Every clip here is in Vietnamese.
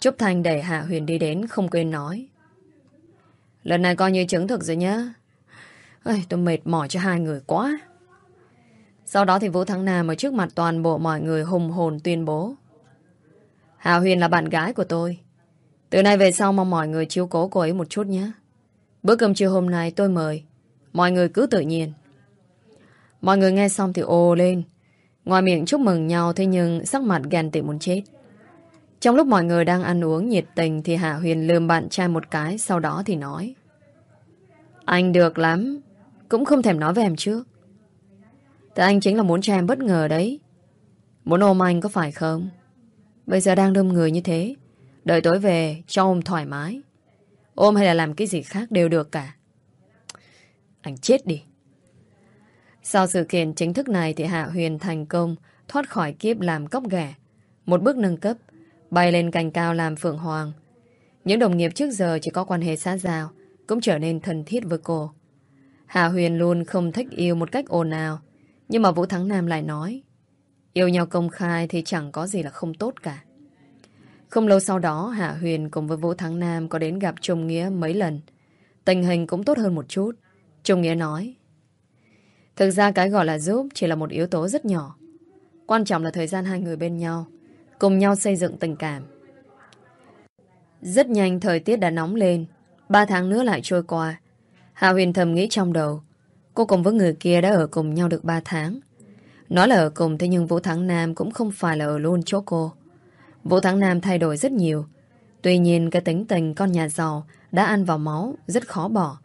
Trúc Thanh đẩy Hạ Huyền đi đến Không quên nói. Lần này coi như chứng thực rồi nhá. Ây, Tôi mệt mỏi cho hai người quá. Sau đó thì Vũ Thắng Nam Ở trước mặt toàn bộ mọi người hùng hồn tuyên bố. Hạ Huyền là bạn gái của tôi. Từ nay về sau mong mọi người chiếu cố cô ấy một chút nhé. Bữa cơm trưa hôm nay tôi mời. Mọi người cứ tự nhiên. Mọi người nghe xong thì ồ lên. Ngoài miệng chúc mừng nhau Thế nhưng sắc mặt ghen tị muốn chết. Trong lúc mọi người đang ăn uống nhiệt tình Thì Hạ Huyền lườm bạn trai một cái, Sau đó thì nói. Anh được lắm, Cũng không thèm nói với em trước. Tại anh chính là muốn cho em bất ngờ đấy. Muốn ôm anh có phải không? Bây giờ đang đông người như thế, Đợi tối về cho ôm thoải mái. Ôm hay là làm cái gì khác đều được cả. Anh chết đi. Sau sự kiện chính thức này Thì Hạ Huyền thành công Thoát khỏi kiếp làm cốc ghẻ. Một bước nâng cấp Bay lên cành cao làm phượng hoàng Những đồng nghiệp trước giờ chỉ có quan hệ xã giao Cũng trở nên thân thiết với cô Hạ Huyền luôn không thích yêu một cách ồn ào Nhưng mà Vũ Thắng Nam lại nói Yêu nhau công khai thì chẳng có gì là không tốt cả. Không lâu sau đó, Hạ Huyền cùng với Vũ Thắng Nam có đến gặp Trung Nghĩa mấy lần. Tình hình cũng tốt hơn một chút. Trung Nghĩa nói, Thực ra cái gọi là giúp chỉ là một yếu tố rất nhỏ. Quan trọng là thời gian hai người bên nhau, cùng nhau xây dựng tình cảm. Rất nhanh thời tiết đã nóng lên, ba tháng nữa lại trôi qua. Hạ Huyền thầm nghĩ trong đầu, cô cùng với người kia đã ở cùng nhau được ba tháng. Nói là ở cùng thế nhưng Vũ Thắng Nam cũng không phải là ở luôn chỗ cô. Vũ Thắng Nam thay đổi rất nhiều. Tuy nhiên cái tính tình con nhà giàu đã ăn vào máu, rất khó bỏ.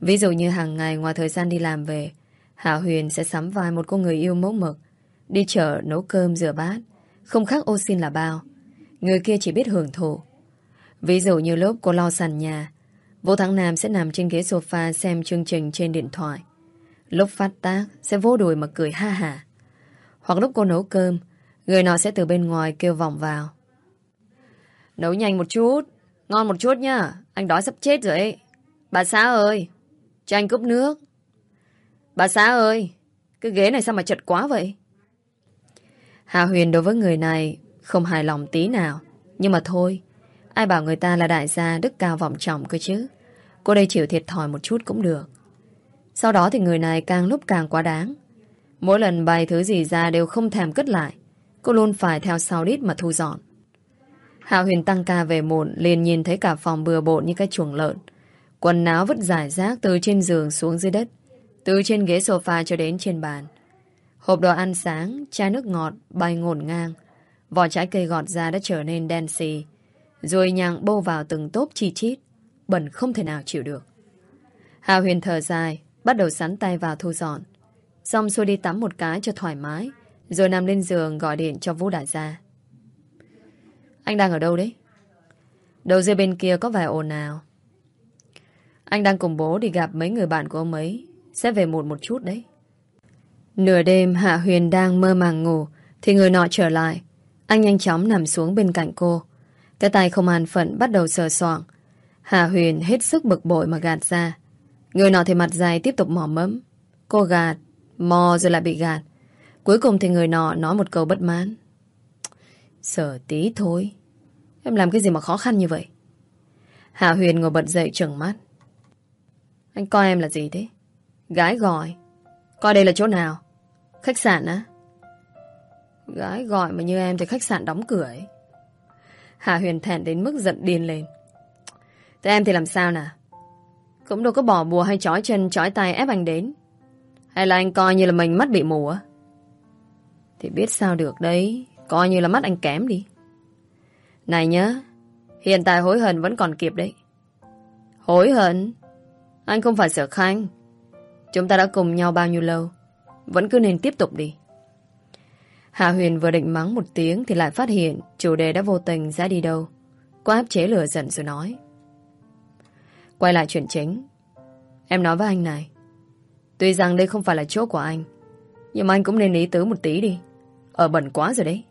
Ví dụ như hàng ngày ngoài thời gian đi làm về, Hạ Huyền sẽ sắm vai một cô người yêu mẫu mực, đi chợ nấu cơm rửa bát, không khác ô xin là bao. Người kia chỉ biết hưởng thụ. Ví dụ như lúc cô lo sàn nhà, Vũ Thắng Nam sẽ nằm trên ghế sofa xem chương trình trên điện thoại. Lúc phát tác sẽ vô đùi mà cười ha hả. Hoặc lúc cô nấu cơm Người nọ sẽ từ bên ngoài kêu vọng vào Nấu nhanh một chút Ngon một chút nhá Anh đói sắp chết rồi ấy Bà xã ơi Cho anh cúp nước Bà xã ơi Cái ghế này sao mà chật quá vậy Hà Huyền đối với người này Không hài lòng tí nào Nhưng mà thôi, Ai bảo người ta là đại gia đức cao vọng trọng cơ chứ Cô đây chịu thiệt thòi một chút cũng được Sau đó thì người này càng lúc càng quá đáng Mỗi lần bày thứ gì ra đều không thèm cất lại. Cô luôn phải theo sau đít mà thu dọn. Hạ Huyền tăng ca về muộn, liền nhìn thấy cả phòng bừa bộn như cái chuồng lợn. Quần áo vứt giải rác từ trên giường xuống dưới đất. Từ trên ghế sofa cho đến trên bàn. Hộp đồ ăn sáng, chai nước ngọt bay ngổn ngang. Vỏ trái cây gọt ra đã trở nên đen xì. Rồi nhàng bô vào từng tốp chi chít. Bẩn không thể nào chịu được. Hà Huyền thở dài, bắt đầu sắn tay vào thu dọn. Xong xuôi đi tắm một cái cho thoải mái Rồi nằm lên giường gọi điện cho Vũ Đại gia Anh đang ở đâu đấy? Đầu dây bên kia có vài ồn nào Anh đang cùng bố đi gặp mấy người bạn của ông ấy Sẽ về muộn một chút đấy Nửa đêm Hạ Huyền đang mơ màng ngủ, Thì người nọ trở lại Anh nhanh chóng nằm xuống bên cạnh cô Cái tay không an phận bắt đầu sờ soạng Hạ Huyền hết sức bực bội mà gạt ra Người nọ thì mặt dài tiếp tục mỏ mẫm Cô gạt, Mò rồi lại bị gạt. Cuối cùng thì người nọ nói một câu bất mãn. Sở tí thôi. Em làm cái gì mà khó khăn như vậy? Hạ Huyền ngồi bật dậy trừng mắt. Anh coi em là gì thế? Gái gọi. Coi đây là chỗ nào? Khách sạn á? Gái gọi mà như em thì khách sạn đóng cửa ấy. Hạ Huyền thẹn đến mức giận điên lên. Thế em thì làm sao nè? Cũng đâu có bỏ bùa hay chói chân, chói tay ép anh đến. Hay là anh coi như là mình mắt bị mù á? Thì biết sao được đấy. Coi như là mắt anh kém đi. Này nhá. Hiện tại hối hận vẫn còn kịp đấy. Hối hận? Anh không phải sợ khanh. Chúng ta đã cùng nhau bao nhiêu lâu. Vẫn cứ nên tiếp tục đi. Hạ Huyền vừa định mắng một tiếng thì lại phát hiện chủ đề đã vô tình ra đi đâu. Cô áp chế lửa giận rồi nói. Quay lại chuyện chính. Em nói với anh này. Tuy rằng đây không phải là chỗ của anh, Nhưng mà anh cũng nên ý tứ một tí đi Ở bẩn quá rồi đấy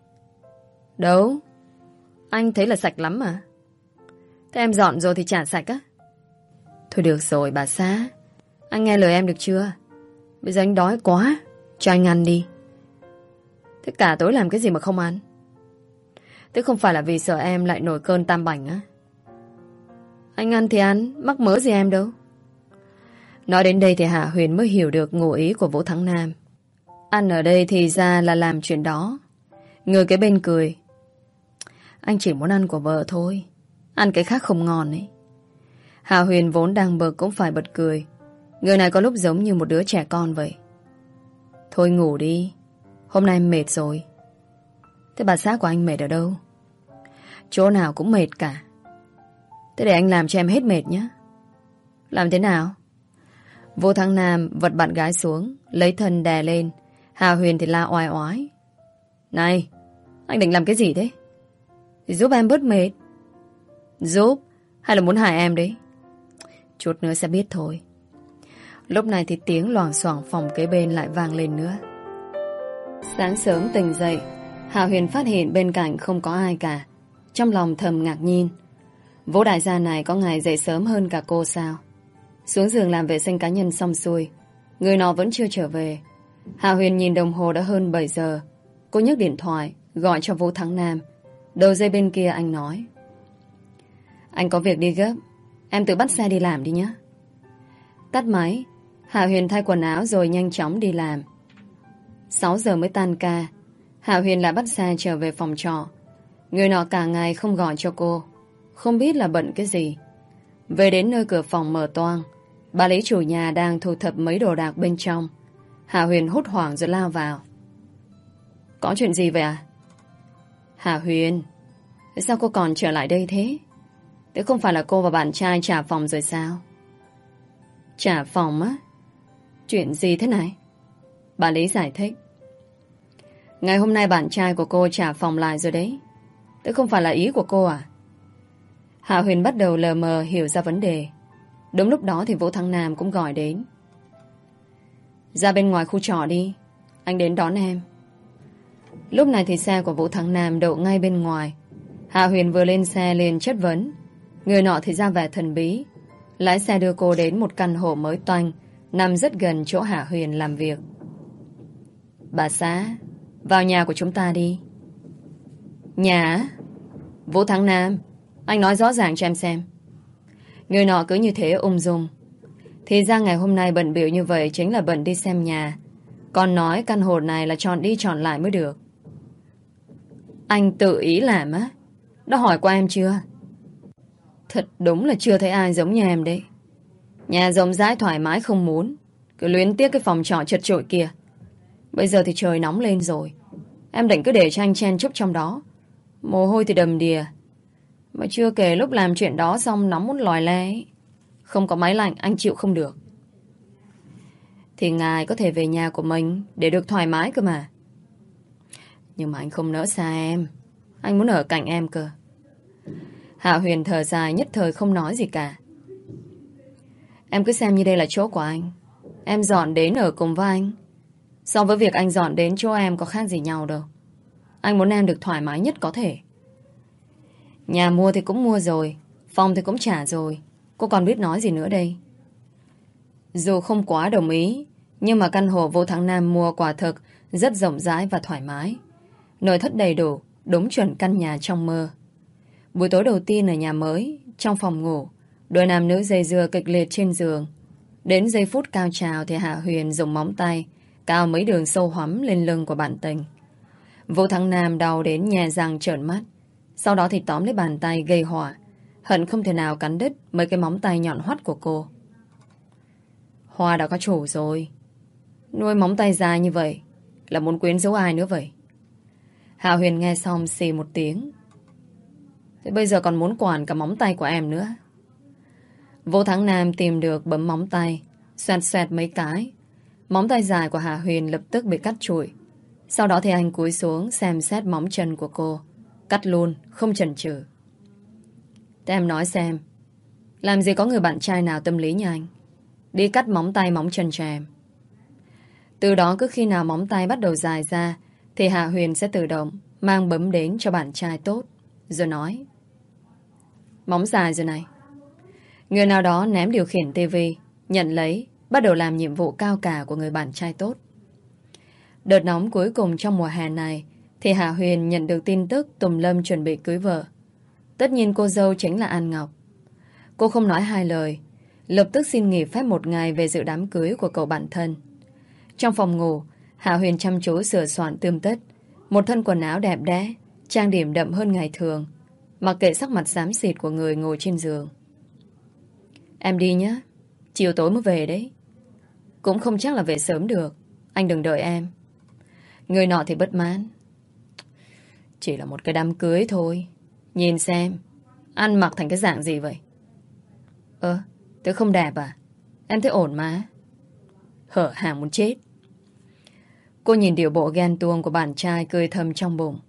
Đâu Anh thấy là sạch lắm mà Thế em dọn rồi thì trả sạch á Thôi được rồi, bà xã Anh nghe lời em được chưa Bây giờ anh đói quá cho anh ăn đi Thế cả tối làm cái gì mà không ăn Tức không phải là vì sợ em lại nổi cơn tam bảnh á. Anh ăn thì ăn, mắc mớ gì em đâu. Nói đến đây thì Hạ Huyền mới hiểu được ngụ ý của Vũ Thắng Nam. Ăn ở đây thì ra là làm chuyện đó. Người cái bên cười. Anh chỉ muốn ăn của vợ thôi. Ăn cái khác không ngon ấy. Hạ Huyền vốn đang bực cũng phải bật cười. Người này có lúc giống như một đứa trẻ con vậy. Thôi ngủ đi. Hôm nay em mệt rồi. Thế bà xã của anh mệt ở đâu? Chỗ nào cũng mệt cả. Thế để anh làm cho em hết mệt nhé. Làm thế nào? Vô Thăng Nam vật bạn gái xuống, lấy thân đè lên. Hà Huyền thì la oai oái. Này, anh định làm cái gì thế? Thì giúp em bớt mệt. Giúp? Hay là muốn hại em đấy? Chút nữa sẽ biết thôi. Lúc này thì tiếng loảng xoảng phòng kế bên lại vang lên nữa. Sáng sớm tỉnh dậy, Hà Huyền phát hiện bên cạnh không có ai cả. Trong lòng thầm ngạc nhiên. Vũ đại gia này có ngày dậy sớm hơn cả cô sao? Xuống giường làm vệ sinh cá nhân xong xuôi. Người nó vẫn chưa trở về. Hà Huyền nhìn đồng hồ đã hơn 7 giờ. Cô nhấc điện thoại, gọi cho Vũ Thắng Nam. Đầu dây bên kia anh nói. Anh có việc đi gấp. Em tự bắt xe đi làm đi nhé. Tắt máy, Hạ Huyền thay quần áo rồi nhanh chóng đi làm. 6 giờ mới tan ca. Hạ Huyền lại bắt xe trở về phòng trọ. Người nọ cả ngày không gọi cho cô. Không biết là bận cái gì. Về đến nơi cửa phòng mở toang. Bà lý chủ nhà đang thu thập mấy đồ đạc bên trong. Hạ Huyền hốt hoảng rồi lao vào. Có chuyện gì vậy à? Hạ Huyền, sao cô còn trở lại đây thế? Thế không phải là cô và bạn trai trả phòng rồi sao? Trả phòng á? Chuyện gì thế này? Bà Lý giải thích. Ngày hôm nay bạn trai của cô trả phòng lại rồi đấy. Thế không phải là ý của cô à? Hạ Huyền bắt đầu lờ mờ hiểu ra vấn đề. Đúng lúc đó thì Vũ Thăng Nam cũng gọi đến. Ra bên ngoài khu trọ đi. Anh đến đón em. Lúc này thì xe của Vũ Thắng Nam đậu ngay bên ngoài. Hạ Huyền vừa lên xe liền chất vấn. Người nọ thì ra vẻ thần bí. Lái xe đưa cô đến một căn hộ mới toanh, nằm rất gần chỗ Hạ Huyền làm việc. Bà xã, vào nhà của chúng ta đi. Nhà? Vũ Thắng Nam, anh nói rõ ràng cho em xem. Người nọ cứ như thế ung dung. Thì ra ngày hôm nay bận biểu như vậy chính là bận đi xem nhà. Còn nói căn hộ này là chọn đi chọn lại mới được. Anh tự ý làm á? Đã hỏi qua em chưa? Thật đúng là chưa thấy ai giống như em đấy. Nhà rộng rãi thoải mái không muốn. Cứ luyến tiếc cái phòng trọ chật trội kia. Bây giờ thì trời nóng lên rồi. Em định cứ để cho anh chen chúc trong đó. Mồ hôi thì đầm đìa. Mà chưa kể lúc làm chuyện đó xong nóng muốn lòi le ấy. Không có máy lạnh, anh chịu không được. Thì ngài có thể về nhà của mình để được thoải mái cơ mà. Nhưng mà anh không nỡ xa em. Anh muốn ở cạnh em cơ. Hạ Huyền thở dài, nhất thời không nói gì cả. Em cứ xem như đây là chỗ của anh. Em dọn đến ở cùng với anh. So với việc anh dọn đến chỗ em có khác gì nhau đâu. Anh muốn em được thoải mái nhất có thể. Nhà mua thì cũng mua rồi. Phòng thì cũng trả rồi. Cô còn biết nói gì nữa đây? Dù không quá đồng ý, nhưng mà căn hộ vô tháng Nam mua quả thực rất rộng rãi và thoải mái. Nội thất đầy đủ, đúng chuẩn căn nhà trong mơ. Buổi tối đầu tiên ở nhà mới, trong phòng ngủ, đôi nam nữ dây dưa kịch liệt trên giường. Đến giây phút cao trào thì Hạ Huyền dùng móng tay, cao mấy đường sâu hoắm lên lưng của bạn tình. Vô Thắng Nam đau đến nhà răng trợn mắt. Sau đó thì tóm lấy bàn tay gây hỏa. Hận không thể nào cắn đứt mấy cái móng tay nhọn hoắt của cô. Hoa đã có chủ rồi. Nuôi móng tay dài như vậy là muốn quyến giấu ai nữa vậy? Hạ Huyền nghe xong xì một tiếng. Thế bây giờ còn muốn quản cả móng tay của em nữa. Vô Thắng Nam tìm được bấm móng tay, xoẹt xoẹt mấy cái. Móng tay dài của Hà Huyền lập tức bị cắt trụi. Sau đó thì anh cúi xuống xem xét móng chân của cô. Cắt luôn, không chần chừ. Thế em nói xem, làm gì có người bạn trai nào tâm lý như anh? Đi cắt móng tay móng chân cho em. Từ đó cứ khi nào móng tay bắt đầu dài ra thì Hạ Huyền sẽ tự động mang bấm đến cho bạn trai tốt. Rồi nói Móng dài rồi này. Người nào đó ném điều khiển TV, nhận lấy, bắt đầu làm nhiệm vụ cao cả của người bạn trai tốt. Đợt nóng cuối cùng trong mùa hè này Thì Hà Huyền nhận được tin tức Tùng Lâm chuẩn bị cưới vợ. Tất nhiên cô dâu chính là An Ngọc. Cô không nói hai lời, lập tức xin nghỉ phép một ngày về dự đám cưới của cậu bạn thân. Trong phòng ngủ, Hạ Huyền chăm chú sửa soạn tươm tất, một thân quần áo đẹp đẽ, trang điểm đậm hơn ngày thường, mặc kệ sắc mặt xám xịt của người ngồi trên giường. Em đi nhé, chiều tối mới về đấy. Cũng không chắc là về sớm được, anh đừng đợi em. Người nọ thì bất mãn. Chỉ là một cái đám cưới thôi, nhìn xem, ăn mặc thành cái dạng gì vậy? Ơ, tớ không đẹp à? Em thấy ổn mà. Hở hàng muốn chết. Cô nhìn điều bộ ghen tuông của bạn trai cười thầm trong bụng.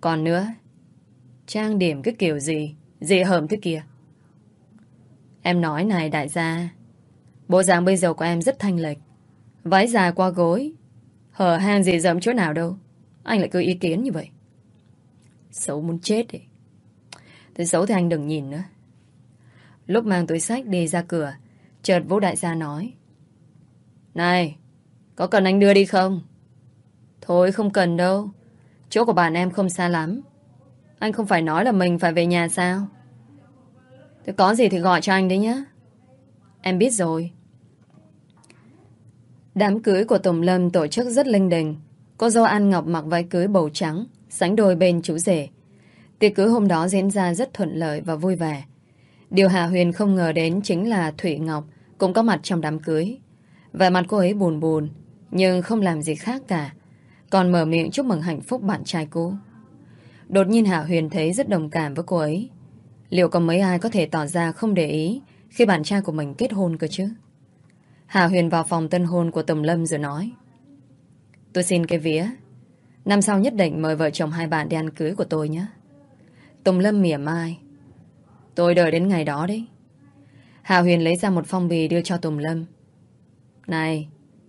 Còn nữa, trang điểm cái kiểu gì, dị hợm thế kia. Em nói này đại gia, bộ dạng bây giờ của em rất thanh lệch. Váy dài qua gối, hở hang gì dẫm chỗ nào đâu. Anh lại cứ ý kiến như vậy. Xấu muốn chết đi. Thế xấu thì anh đừng nhìn nữa. Lúc mang túi sách đi ra cửa, chợt Vũ Đại gia nói. Này, có cần anh đưa đi không? Thôi không cần đâu. Chỗ của bạn em không xa lắm. Anh không phải nói là mình phải về nhà sao? Thế có gì thì gọi cho anh đấy nhé. Em biết rồi. Đám cưới của Tùng Lâm tổ chức rất linh đình. Cô dâu An Ngọc mặc váy cưới bầu trắng, sánh đôi bên chú rể. Tiệc cưới hôm đó diễn ra rất thuận lợi và vui vẻ. Điều Hà Huyền không ngờ đến chính là Thủy Ngọc cũng có mặt trong đám cưới. Vẻ mặt cô ấy buồn buồn, nhưng không làm gì khác cả. Còn mở miệng chúc mừng hạnh phúc bạn trai cô. Đột nhiên Hà Huyền thấy rất đồng cảm với cô ấy. Liệu có mấy ai có thể tỏ ra không để ý khi bạn trai của mình kết hôn cơ chứ? Hà Huyền vào phòng tân hôn của Tùng Lâm rồi nói. Tôi xin cái vía. Năm sau nhất định mời vợ chồng hai bạn đi ăn cưới của tôi nhé. Tùng Lâm mỉa mai. Tôi đợi đến ngày đó đấy. Hà Huyền lấy ra một phong bì đưa cho Tùng Lâm. Này,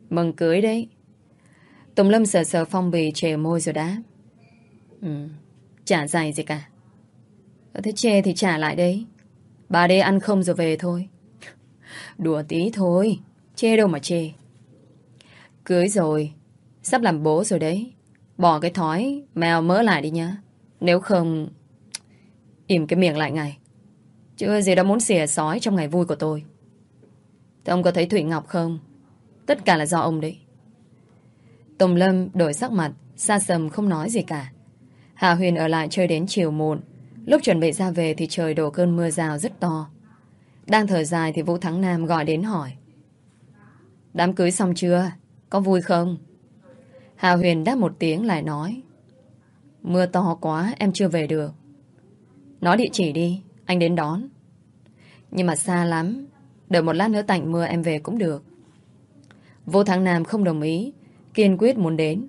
mừng cưới đấy. Tùng Lâm sờ sờ phong bì trề môi rồi đáp. Ừ, chả dày gì cả. Ờ, thế chê thì trả lại đấy. Bà đây ăn không rồi về thôi. Đùa tí thôi. Chê đâu mà chê. Cưới rồi. Sắp làm bố rồi đấy. Bỏ cái thói mèo mỡ lại đi nhá. Nếu không... Im cái miệng lại ngay. Chưa gì đã muốn xỉa sói trong ngày vui của tôi. Thế ông có thấy Thủy Ngọc không? Tất cả là do ông đấy. Tùng Lâm đổi sắc mặt, xa sầm không nói gì cả. Hà Huyền ở lại chơi đến chiều muộn. Lúc chuẩn bị ra về thì trời đổ cơn mưa rào rất to. Đang thở dài thì Vũ Thắng Nam gọi đến hỏi. Đám cưới xong chưa? Có vui không? Hà Huyền đáp một tiếng lại nói. Mưa to quá em chưa về được. Nói địa chỉ đi, anh đến đón. Nhưng mà xa lắm, đợi một lát nữa tạnh mưa em về cũng được. Vô Thắng Nam không đồng ý, kiên quyết muốn đến.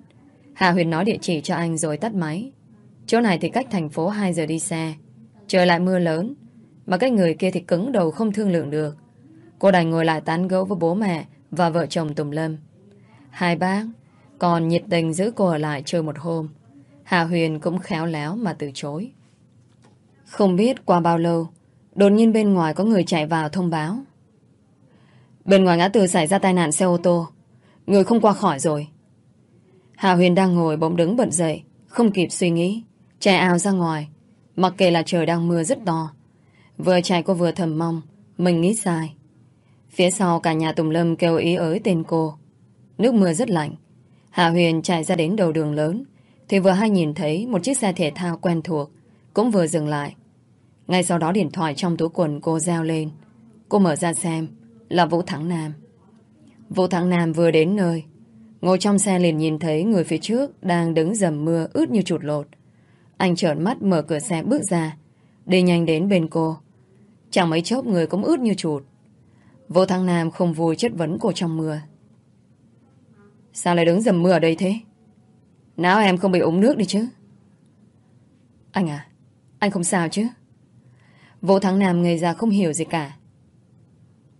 Hà Huyền nói địa chỉ cho anh rồi tắt máy. Chỗ này thì cách thành phố 2 giờ đi xe. Trời lại mưa lớn, mà cái người kia thì cứng đầu không thương lượng được. Cô đành ngồi lại tán gẫu với bố mẹ và vợ chồng Tùng Lâm. Hai bác còn nhiệt tình giữ cô ở lại chơi một hôm. Hà Huyền cũng khéo léo mà từ chối. Không biết qua bao lâu, đột nhiên bên ngoài có người chạy vào thông báo. Bên ngoài ngã tư xảy ra tai nạn xe ô tô. Người không qua khỏi rồi. Hà Huyền đang ngồi bỗng đứng bật dậy, không kịp suy nghĩ. Chạy ào ra ngoài, mặc kệ là trời đang mưa rất to. Vừa chạy cô vừa thầm mong, mình nghĩ sai. Phía sau cả nhà Tùng Lâm kêu ý ới tên cô. Nước mưa rất lạnh. Hà Huyền chạy ra đến đầu đường lớn, thì vừa hay nhìn thấy một chiếc xe thể thao quen thuộc, cũng vừa dừng lại. Ngay sau đó điện thoại trong túi quần cô reo lên. Cô mở ra xem, là Vũ Thắng Nam. Vũ Thắng Nam vừa đến nơi, ngồi trong xe liền nhìn thấy người phía trước đang đứng dầm mưa ướt như chuột lột. Anh trợn mắt mở cửa xe bước ra, đi nhanh đến bên cô. Chẳng mấy chốc người cũng ướt như chuột. Vô Thăng Nam không vui chất vấn cô trong mưa. Sao lại đứng dầm mưa ở đây thế? Nào em không bị ống nước đi chứ? Anh à, anh không sao chứ? Vô Thăng Nam ngây ra không hiểu gì cả.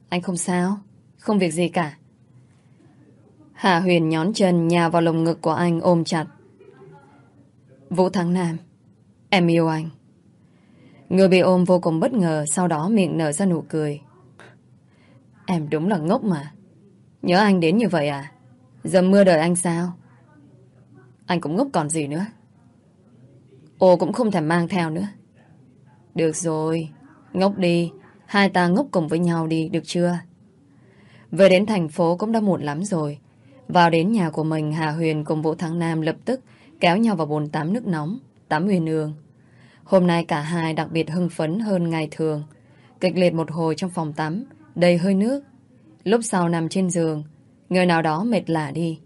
Anh không sao, không việc gì cả. Hạ Huyền nhón chân nhào vào lồng ngực của anh ôm chặt. Vũ Thắng Nam, em yêu anh. Người bị ôm vô cùng bất ngờ, sau đó miệng nở ra nụ cười. Em đúng là ngốc mà. Nhớ anh đến như vậy à? Giờ mưa đợi anh sao? Anh cũng ngốc còn gì nữa. Ô cũng không thèm mang theo nữa. Được rồi, ngốc đi. Hai ta ngốc cùng với nhau đi, được chưa? Về đến thành phố cũng đã muộn lắm rồi. Vào đến nhà của mình, Hà Huyền cùng Vũ Thắng Nam lập tức kéo nhau vào bồn tắm nước nóng, tắm huyền ương. Hôm nay cả hai đặc biệt hưng phấn hơn ngày thường. Kịch liệt một hồi trong phòng tắm, đầy hơi nước. Lúc sau nằm trên giường, người nào đó mệt lạ đi.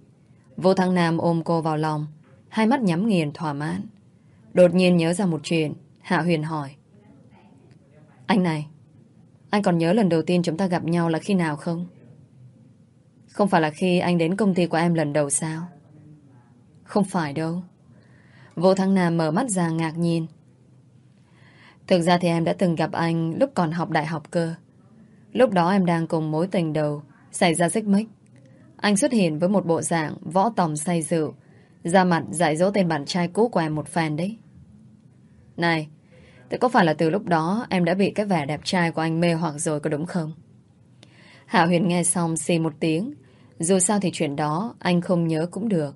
Vũ Thắng Nam ôm cô vào lòng, hai mắt nhắm nghiền thỏa mãn. Đột nhiên nhớ ra một chuyện, Hạ Huyền hỏi. Anh này, anh còn nhớ lần đầu tiên chúng ta gặp nhau là khi nào không? Không phải là khi anh đến công ty của em lần đầu sao? Không phải đâu. Vô Thắng Nam mở mắt ra ngạc nhiên. Thực ra thì em đã từng gặp anh lúc còn học đại học cơ. Lúc đó em đang cùng mối tình đầu, xảy ra xích mích. Anh xuất hiện với một bộ dạng võ tòng say rượu, ra mặt dạy dỗ tên bạn trai cũ của em một phen đấy. Này, thế có phải là từ lúc đó em đã bị cái vẻ đẹp trai của anh mê hoặc rồi có đúng không? Hạ Huyền nghe xong xì một tiếng. Dù sao thì chuyện đó anh không nhớ cũng được.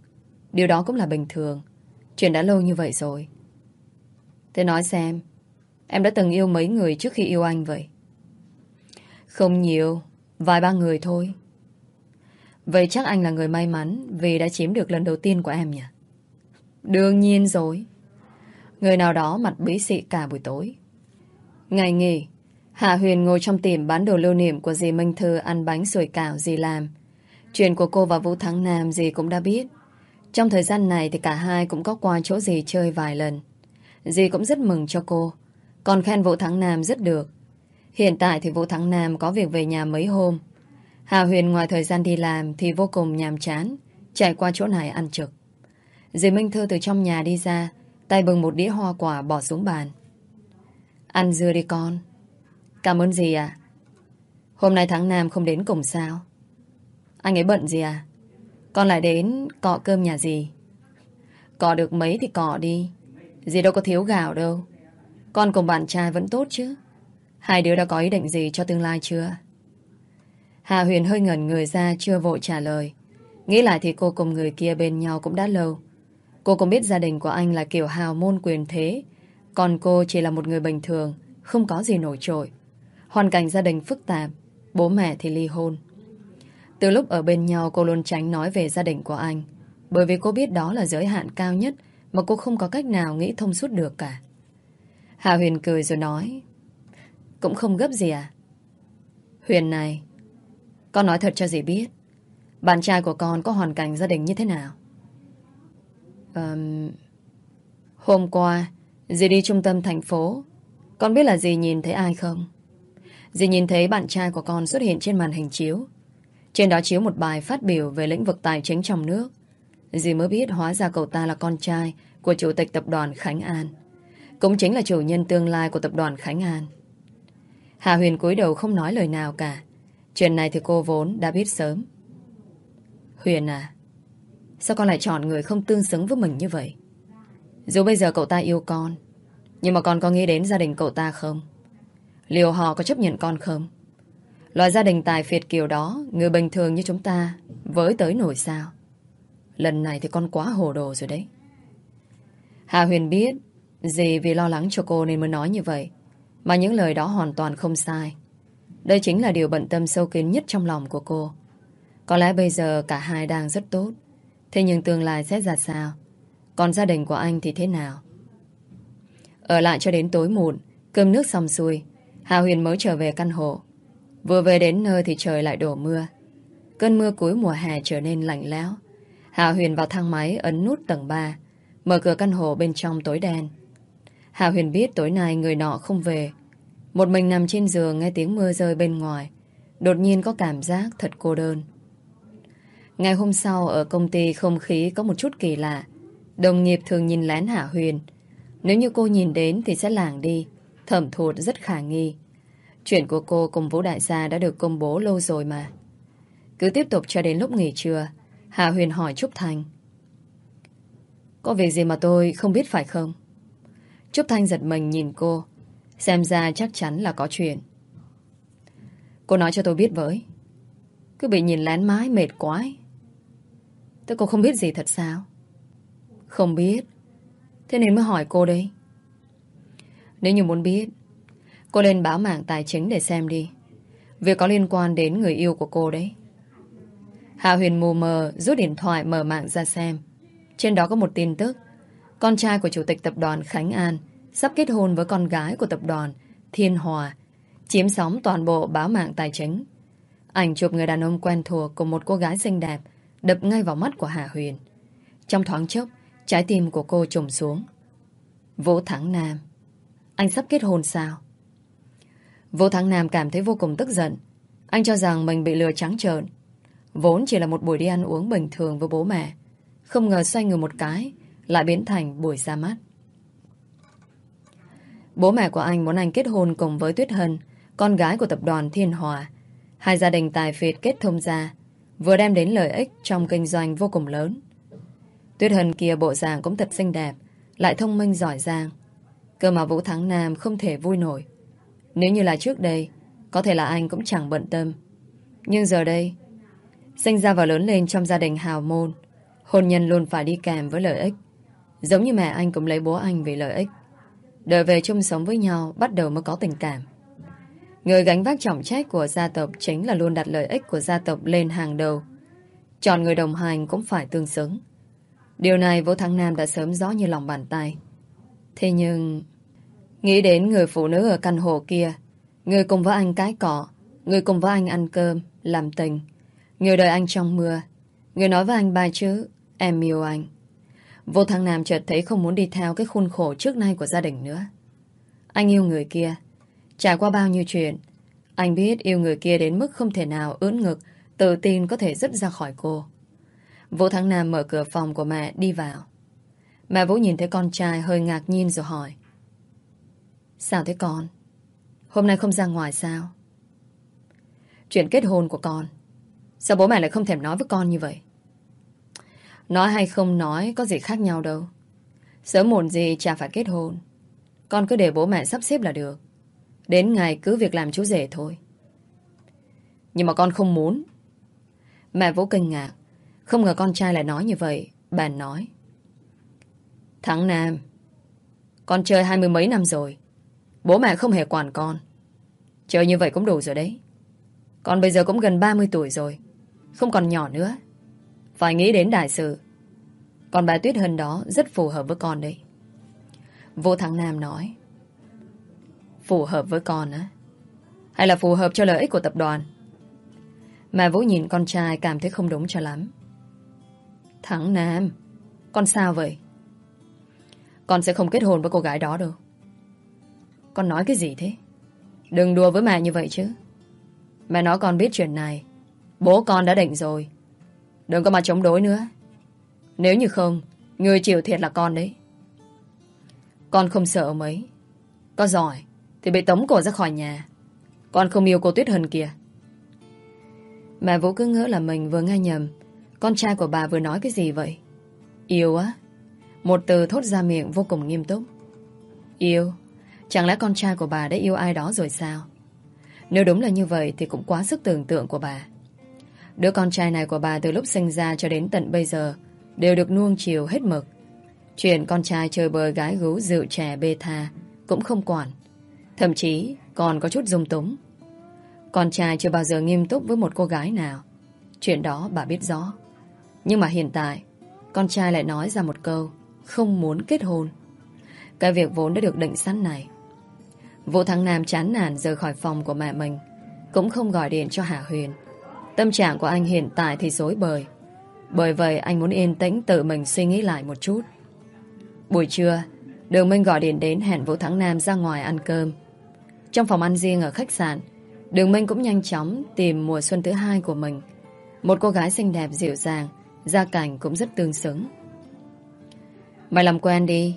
Điều đó cũng là bình thường. Chuyện đã lâu như vậy rồi. Thế nói xem, em đã từng yêu mấy người trước khi yêu anh vậy? Không nhiều, vài ba người thôi. Vậy chắc anh là người may mắn vì đã chiếm được lần đầu tiên của em nhỉ? Đương nhiên rồi. Người nào đó mặt bí xị cả buổi tối. Ngày nghỉ, Hạ Huyền ngồi trong tiệm bán đồ lưu niệm của dì Minh Thư ăn bánh sủi cảo dì làm. Chuyện của cô và Vũ Thắng Nam dì cũng đã biết. Trong thời gian này thì cả hai cũng có qua chỗ dì chơi vài lần. Dì cũng rất mừng cho cô. Còn khen Vũ Thắng Nam rất được. Hiện tại thì Vũ Thắng Nam có việc về nhà mấy hôm. Hà Huyền ngoài thời gian đi làm thì vô cùng nhàm chán, chạy qua chỗ này ăn trực. Dì Minh Thư từ trong nhà đi ra, tay bưng một đĩa hoa quả bỏ xuống bàn. Ăn dưa đi con. Cảm ơn dì ạ. Hôm nay tháng Nam không đến cùng sao? Anh ấy bận gì à? Con lại đến cọ cơm nhà dì. Cọ được mấy thì cọ đi. Dì đâu có thiếu gạo đâu. Con cùng bạn trai vẫn tốt chứ. Hai đứa đã có ý định gì cho tương lai chưa? Hà Huyền hơi ngẩn người ra chưa vội trả lời. Nghĩ lại thì cô cùng người kia bên nhau cũng đã lâu. Cô cũng biết gia đình của anh là kiểu hào môn quyền thế. Còn cô chỉ là một người bình thường, không có gì nổi trội. Hoàn cảnh gia đình phức tạp, bố mẹ thì ly hôn. Từ lúc ở bên nhau cô luôn tránh nói về gia đình của anh. Bởi vì cô biết đó là giới hạn cao nhất mà cô không có cách nào nghĩ thông suốt được cả. Hà Huyền cười rồi nói Cũng không gấp gì à? Huyền này, con nói thật cho dì biết. Bạn trai của con có hoàn cảnh gia đình như thế nào? Um, hôm qua, dì đi trung tâm thành phố. Con biết là dì nhìn thấy ai không? Dì nhìn thấy bạn trai của con xuất hiện trên màn hình chiếu. Trên đó chiếu một bài phát biểu về lĩnh vực tài chính trong nước. Dì mới biết hóa ra cậu ta là con trai của chủ tịch tập đoàn Khánh An. Cũng chính là chủ nhân tương lai của tập đoàn Khánh An. Hà Huyền cúi đầu không nói lời nào cả. Chuyện này thì cô vốn đã biết sớm. Huyền à, sao con lại chọn người không tương xứng với mình như vậy? Dù bây giờ cậu ta yêu con, nhưng mà con có nghĩ đến gia đình cậu ta không? Liệu họ có chấp nhận con không? Loại gia đình tài phiệt kiểu đó, người bình thường như chúng ta, với tới nổi sao? Lần này thì con quá hồ đồ rồi đấy. Hà Huyền biết, dì vì lo lắng cho cô nên mới nói như vậy. Mà những lời đó hoàn toàn không sai. Đây chính là điều bận tâm sâu kín nhất trong lòng của cô. Có lẽ bây giờ cả hai đang rất tốt. Thế nhưng tương lai sẽ ra sao? Còn gia đình của anh thì thế nào? Ở lại cho đến tối muộn, cơm nước xong xuôi, Hà Huyền mới trở về căn hộ. Vừa về đến nơi thì trời lại đổ mưa. Cơn mưa cuối mùa hè trở nên lạnh lẽo. Hà Huyền vào thang máy ấn nút tầng 3, mở cửa căn hộ bên trong tối đen. Hà Huyền biết tối nay người nọ không về, một mình nằm trên giường nghe tiếng mưa rơi bên ngoài. Đột nhiên có cảm giác thật cô đơn. Ngày hôm sau ở công ty không khí có một chút kỳ lạ. Đồng nghiệp thường nhìn lén Hạ Huyền. Nếu như cô nhìn đến thì sẽ lảng đi. Thẩm thụt rất khả nghi. Chuyện của cô cùng Vũ Đại gia đã được công bố lâu rồi mà. Cứ tiếp tục cho đến lúc nghỉ trưa. Hạ Huyền hỏi Trúc Thành. Có việc gì mà tôi không biết phải không? Trúc Thanh giật mình nhìn cô. Xem ra chắc chắn là có chuyện. Cô nói cho tôi biết với. Cứ bị nhìn lén mái mệt quá ấy. Tôi cô không biết gì thật sao? Không biết. Thế nên mới hỏi cô đấy. Nếu như muốn biết, cô lên báo mạng tài chính để xem đi. Việc có liên quan đến người yêu của cô đấy. Hạ Huyền mù mờ rút điện thoại mở mạng ra xem. Trên đó có một tin tức. Con trai của chủ tịch tập đoàn Khánh An sắp kết hôn với con gái của tập đoàn Thiên Hòa, chiếm sóng toàn bộ báo mạng tài chính. Ảnh chụp người đàn ông quen thuộc của một cô gái xinh đẹp đập ngay vào mắt của Hạ Huyền. Trong thoáng chốc, trái tim của cô trùng xuống. Vũ Thắng Nam Anh sắp kết hôn sao? Vũ Thắng Nam cảm thấy vô cùng tức giận. Anh cho rằng mình bị lừa trắng trợn. Vốn chỉ là một buổi đi ăn uống bình thường với bố mẹ. Không ngờ xoay người một cái, lại biến thành buổi ra mắt. Bố mẹ của anh muốn anh kết hôn cùng với Tuyết Hân, con gái của tập đoàn Thiên Hòa. Hai gia đình tài phiệt kết thông gia, vừa đem đến lợi ích trong kinh doanh vô cùng lớn. Tuyết Hân kia bộ dạng cũng thật xinh đẹp, lại thông minh giỏi giang. Cơ mà Vũ Thắng Nam không thể vui nổi. Nếu như là trước đây, có thể là anh cũng chẳng bận tâm. Nhưng giờ đây, sinh ra và lớn lên trong gia đình hào môn, hôn nhân luôn phải đi kèm với lợi ích. Giống như mẹ anh cũng lấy bố anh vì lợi ích. Đợi về chung sống với nhau Bắt đầu mới có tình cảm Người gánh vác trọng trách của gia tộc Chính là luôn đặt lợi ích của gia tộc lên hàng đầu Chọn người đồng hành Cũng phải tương xứng Điều này Vũ Thắng Nam đã sớm rõ như lòng bàn tay Thế nhưng Nghĩ đến người phụ nữ ở căn hộ kia Người cùng với anh cái cọ Người cùng với anh ăn cơm Làm tình Người đợi anh trong mưa Người nói với anh ba chữ Em yêu anh Vô Thăng Nam chợt thấy không muốn đi theo cái khuôn khổ trước nay của gia đình nữa. Anh yêu người kia. Trải qua bao nhiêu chuyện, anh biết yêu người kia đến mức không thể nào ưỡn ngực, tự tin có thể dứt ra khỏi cô. Vũ Thắng Nam mở cửa phòng của mẹ đi vào. Mẹ Vũ nhìn thấy con trai hơi ngạc nhiên rồi hỏi. Sao thế con? Hôm nay không ra ngoài sao? Chuyện kết hôn của con. Sao bố mẹ lại không thèm nói với con như vậy? Nói hay không nói có gì khác nhau đâu. Sớm muộn gì chả phải kết hôn. Con cứ để bố mẹ sắp xếp là được. Đến ngày cứ việc làm chú rể thôi. Nhưng mà con không muốn. Mẹ Vũ kinh ngạc. Không ngờ con trai lại nói như vậy. Bạn nói. Thắng Nam. Con chơi hai mươi mấy năm rồi. Bố mẹ không hề quản con. Chơi như vậy cũng đủ rồi đấy. Con bây giờ cũng gần 30 tuổi rồi. Không còn nhỏ nữa. Phải nghĩ đến đại sự Còn bà Tuyết Hân đó rất phù hợp với con đấy Vô Thắng Nam nói, Phù hợp với con á Hay là phù hợp cho lợi ích của tập đoàn Mà Vũ nhìn con trai cảm thấy không đúng cho lắm Thắng Nam, Con sao vậy Con sẽ không kết hôn với cô gái đó đâu con nói cái gì thế? Đừng đùa với mẹ như vậy chứ. Mẹ nói con biết chuyện này. Bố con đã định rồi. Đừng có mà chống đối nữa. Nếu như không, Người chịu thiệt là con đấy. Con không sợ mấy Có giỏi, Thì bị tống cổ ra khỏi nhà. Con không yêu cô Tuyết Hân kìa. Mẹ Vũ cứ ngỡ là mình vừa nghe nhầm. Con trai của bà vừa nói cái gì vậy? Yêu á. Một từ thốt ra miệng vô cùng nghiêm túc. Yêu. Chẳng lẽ con trai của bà đã yêu ai đó rồi sao Nếu đúng là như vậy Thì cũng quá sức tưởng tượng của bà Đứa con trai này của bà từ lúc sinh ra cho đến tận bây giờ đều được nuông chiều hết mực. Chuyện con trai chơi bời gái gú rượu trẻ bê tha cũng không quản. Thậm chí còn có chút dung túng. Con trai chưa bao giờ nghiêm túc với một cô gái nào. Chuyện đó bà biết rõ. Nhưng mà hiện tại, con trai lại nói ra một câu không muốn kết hôn. Cái việc vốn đã được định sẵn này. Vũ Thắng Nam chán nản rời khỏi phòng của mẹ mình. Cũng không gọi điện cho Hạ Huyền. Tâm trạng của anh hiện tại thì dối bời. Bởi vậy anh muốn yên tĩnh tự mình suy nghĩ lại một chút. Buổi trưa, Đường Minh gọi điện đến hẹn Vũ Thắng Nam ra ngoài ăn cơm. Trong phòng ăn riêng ở khách sạn, Đường Minh cũng nhanh chóng tìm mùa xuân thứ hai của mình. Một cô gái xinh đẹp dịu dàng, gia cảnh cũng rất tương xứng. Mày làm quen đi,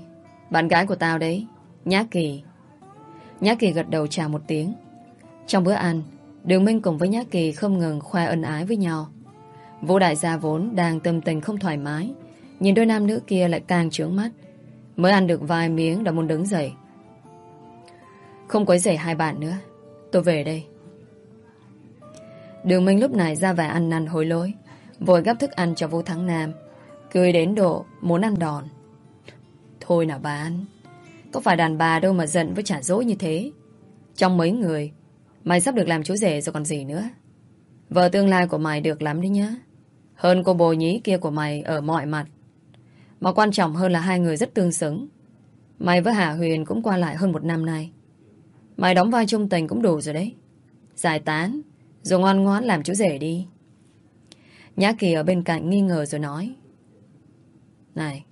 bạn gái của tao đấy, Nhã Kỳ. Nhã Kỳ gật đầu chào một tiếng. Trong bữa ăn, Đường Minh cùng với Nhã Kỳ không ngừng khoe ân ái với nhau. Vũ đại gia vốn đang tâm tình không thoải mái. Nhìn đôi nam nữ kia lại càng trướng mắt. Mới ăn được vài miếng đã muốn đứng dậy. Không quấy rầy hai bạn nữa. Tôi về đây. Đường Minh lúc này ra vẻ ăn năn hối lỗi. Vội gấp thức ăn cho Vũ Thắng Nam. Cười đến độ muốn ăn đòn. Thôi nào bán. Có phải đàn bà đâu mà giận với trả dỗi như thế. Trong mấy người, mày sắp được làm chú rể rồi còn gì nữa. Vợ tương lai của mày được lắm đấy nhá. Hơn cô bồ nhí kia của mày ở mọi mặt. Mà quan trọng hơn là hai người rất tương xứng. Mày với Hà Huyền cũng qua lại hơn một năm nay. Mày đóng vai trung tình cũng đủ rồi đấy. Giải tán, rồi ngoan ngoãn làm chú rể đi. Nhã Kỳ ở bên cạnh nghi ngờ rồi nói. Này,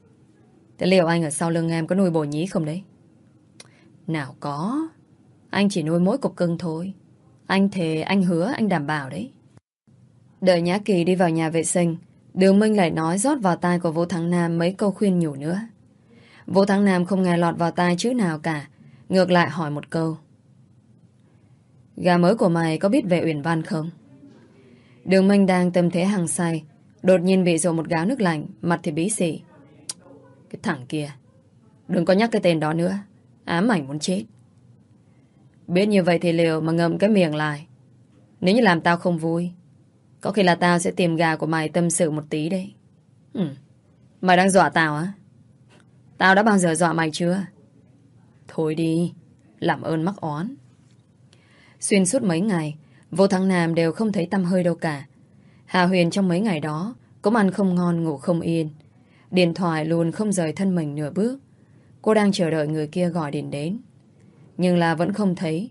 thế liệu anh ở sau lưng em có nuôi bồ nhí không đấy? Nào có. Anh chỉ nuôi mỗi cục cưng thôi. Anh thề, anh hứa, anh đảm bảo đấy. Đợi Nhã Kỳ đi vào nhà vệ sinh, Đường Minh lại nói rót vào tai của Vũ Thắng Nam mấy câu khuyên nhủ nữa. Vũ Thắng Nam không nghe lọt vào tai chữ nào cả, ngược lại hỏi một câu. Gà mới của mày có biết về Uyển Văn không? Đường Minh đang tâm thế hàng say, đột nhiên bị rộ một gáo nước lạnh, mặt thì bí xỉ. Cái thằng kia, đừng có nhắc cái tên đó nữa, ám ảnh muốn chết. Biết như vậy thì liệu mà ngậm cái miệng lại. Nếu như làm tao không vui, có khi là tao sẽ tìm gà của mày tâm sự một tí đấy. Ừ. Mày đang dọa tao á? Tao đã bao giờ dọa mày chưa? Thôi đi, làm ơn mắc oán. Xuyên suốt mấy ngày, vô thắng Nam đều không thấy tâm hơi đâu cả. Hà Huyền trong mấy ngày đó cũng ăn không ngon ngủ không yên. Điện thoại luôn không rời thân mình nửa bước. Cô đang chờ đợi người kia gọi điện đến. Nhưng là vẫn không thấy.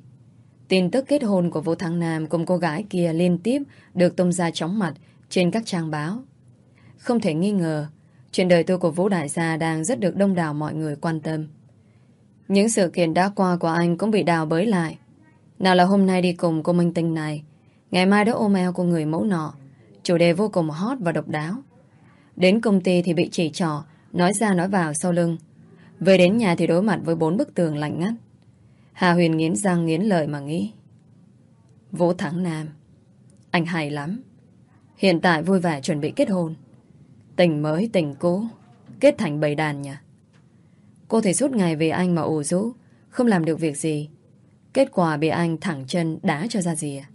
Tin tức kết hôn của Vũ Thắng Nam cùng cô gái kia liên tiếp được tung ra chóng mặt trên các trang báo. Không thể nghi ngờ, chuyện đời tư của Vũ Đại gia đang rất được đông đảo mọi người quan tâm. Những sự kiện đã qua của anh cũng bị đào bới lại. Nào là hôm nay đi cùng cô Minh Tinh này, ngày mai đó ôm eo của người mẫu nọ, chủ đề vô cùng hot và độc đáo. Đến công ty thì bị chỉ trỏ, nói ra nói vào sau lưng. Về đến nhà thì đối mặt với bốn bức tường lạnh ngắt. Hà Huyền nghiến răng nghiến lợi mà nghĩ. Vũ Thắng Nam, anh hay lắm. Hiện tại vui vẻ chuẩn bị kết hôn. Tình mới tình cũ, kết thành bầy đàn nhỉ. Cô thì suốt ngày vì anh mà ủ rũ, không làm được việc gì. Kết quả bị anh thẳng chân đá cho ra gì à?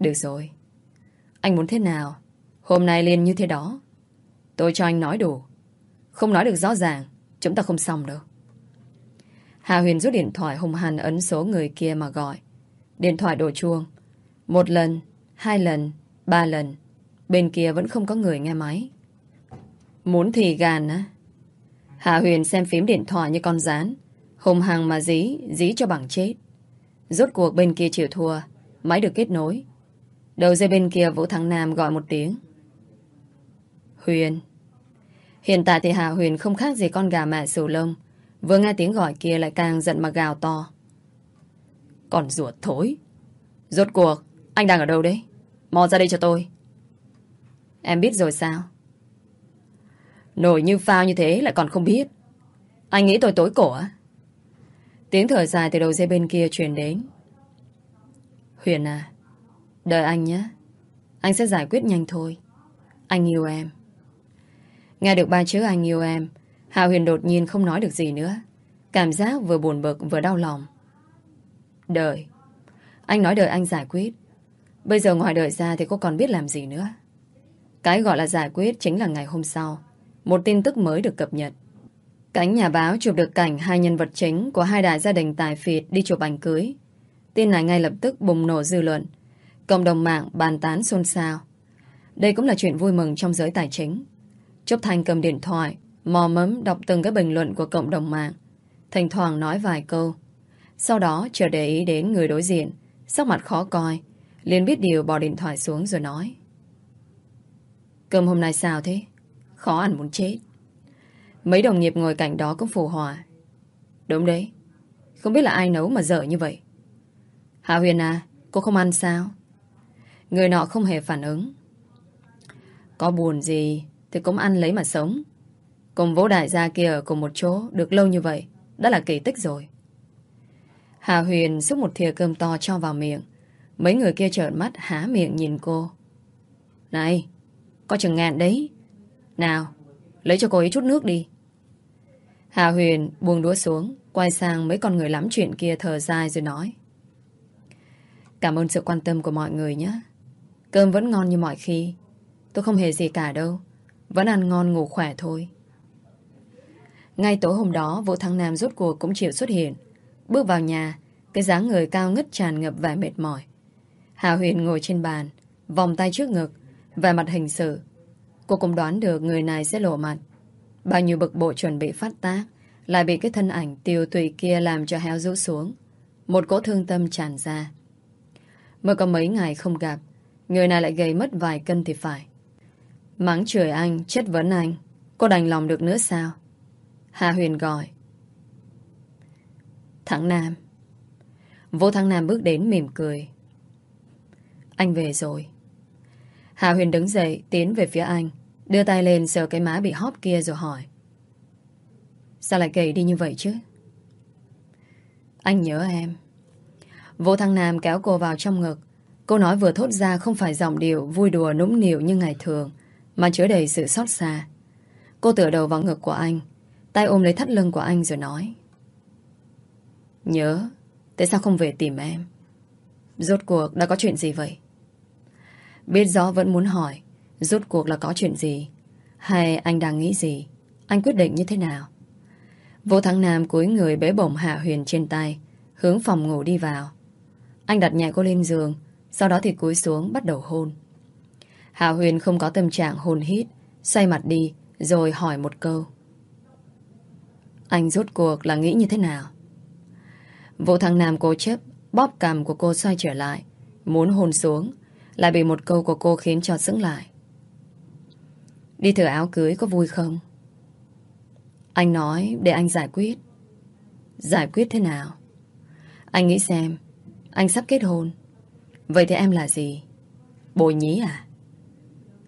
Được rồi. Anh muốn thế nào? Hôm nay liền như thế đó. Tôi cho anh nói đủ. Không nói được rõ ràng, chúng ta không xong đâu. Hà Huyền rút điện thoại hùng hàn ấn số người kia mà gọi. Điện thoại đổ chuông. Một lần, hai lần, ba lần. Bên kia vẫn không có người nghe máy. Muốn thì gàn á. Hà Huyền xem phím điện thoại như con rán. Hùng hằng mà dí, dí cho bằng chết. Rốt cuộc bên kia chịu thua. Máy được kết nối. Đầu dây bên kia Vũ Thắng Nam gọi một tiếng. Huyền. Hiện tại thì Hà Huyền không khác gì con gà mẹ sầu lông. Vừa nghe tiếng gọi kia lại càng giận mà gào to. Còn ruột thối. Rốt cuộc, anh đang ở đâu đấy? Mò ra đây cho tôi. Em biết rồi sao? Nổi như phao như thế lại còn không biết. Anh nghĩ tôi tối cổ á? Tiếng thở dài từ đầu dây bên kia truyền đến. Huyền à, đợi anh nhé. Anh sẽ giải quyết nhanh thôi. Anh yêu em. Nghe được ba chữ anh yêu em, Hạ Huyền đột nhiên không nói được gì nữa. Cảm giác vừa buồn bực vừa đau lòng. Đợi. Anh nói đợi anh giải quyết. Bây giờ ngoài đợi ra thì cô còn biết làm gì nữa. Cái gọi là giải quyết chính là ngày hôm sau. Một tin tức mới được cập nhật. Cánh nhà báo chụp được cảnh hai nhân vật chính của hai đại gia đình tài phiệt đi chụp ảnh cưới. Tin này ngay lập tức bùng nổ dư luận. Cộng đồng mạng bàn tán xôn xao. Đây cũng là chuyện vui mừng trong giới tài chính. Trúc Thành cầm điện thoại, mò mẫm đọc từng cái bình luận của cộng đồng mạng. Thỉnh thoảng nói vài câu. Sau đó chờ để ý đến người đối diện, sắc mặt khó coi, liền biết điều bỏ điện thoại xuống rồi nói. Cơm hôm nay sao thế? Khó ăn muốn chết. Mấy đồng nghiệp ngồi cạnh đó cũng phù hòa. Đúng đấy. Không biết là ai nấu mà dở như vậy. Hạ Huyền à, cô không ăn sao? Người nọ không hề phản ứng. Có buồn gì thì cũng ăn lấy mà sống. Cùng vỗ đại gia kia ở cùng một chỗ được lâu như vậy, đã là kỳ tích rồi. Hà Huyền xúc một thìa cơm to cho vào miệng. Mấy người kia trợn mắt há miệng nhìn cô. Này, có chừng ngạn đấy. Nào, lấy cho cô ấy chút nước đi. Hà Huyền buông đũa xuống, quay sang mấy con người lắm chuyện kia thở dài rồi nói. Cảm ơn sự quan tâm của mọi người nhé. Cơm vẫn ngon như mọi khi. Tôi không hề gì cả đâu. Vẫn ăn ngon ngủ khỏe thôi. Ngay tối hôm đó, Vũ Thăng Nam rốt cuộc cũng chịu xuất hiện. Bước vào nhà, cái dáng người cao ngất tràn ngập vẻ mệt mỏi. Hà Huyền ngồi trên bàn, vòng tay trước ngực, vẻ mặt hình sự. Cô cũng đoán được người này sẽ lộ mặt. Bao nhiêu bực bộ chuẩn bị phát tác, lại bị cái thân ảnh tiêu tùy kia làm cho héo rũ xuống. Một cỗ thương tâm tràn ra. Mới có mấy ngày không gặp, người này lại gầy mất vài cân thì phải. Mắng chửi anh, chất vấn anh, cô đành lòng được nữa sao? Hà Huyền gọi. Thắng Nam. Vô Thắng Nam bước đến mỉm cười. Anh về rồi. Hà Huyền đứng dậy, tiến về phía anh. Đưa tay lên sờ cái má bị hóp kia rồi hỏi. Sao lại gầy đi như vậy chứ? Anh nhớ em. Vô Thăng Nam kéo cô vào trong ngực. Cô nói vừa thốt ra không phải giọng điệu vui đùa nũng nịu như ngày thường, mà chứa đầy sự xót xa. Cô tựa đầu vào ngực của anh, tay ôm lấy thắt lưng của anh rồi nói. Nhớ, tại sao không về tìm em? Rốt cuộc đã có chuyện gì vậy? Biết rõ vẫn muốn hỏi, rốt cuộc là có chuyện gì? Hay anh đang nghĩ gì? Anh quyết định như thế nào? Vô Thắng Nam cúi người bế bổng Hạ Huyền trên tay, hướng phòng ngủ đi vào. Anh đặt nhẹ cô lên giường, sau đó thì cúi xuống bắt đầu hôn. Hạ Huyền không có tâm trạng hôn hít, xoay mặt đi, rồi hỏi một câu. Anh rốt cuộc là nghĩ như thế nào? Vũ Thăng Nam cố chấp, bóp cằm của cô xoay trở lại, muốn hôn xuống, lại bị một câu của cô khiến cho sững lại. Đi thử áo cưới có vui không? Anh nói để anh giải quyết. Giải quyết thế nào? Anh nghĩ xem, anh sắp kết hôn. Vậy thì em là gì? Bồi nhí à?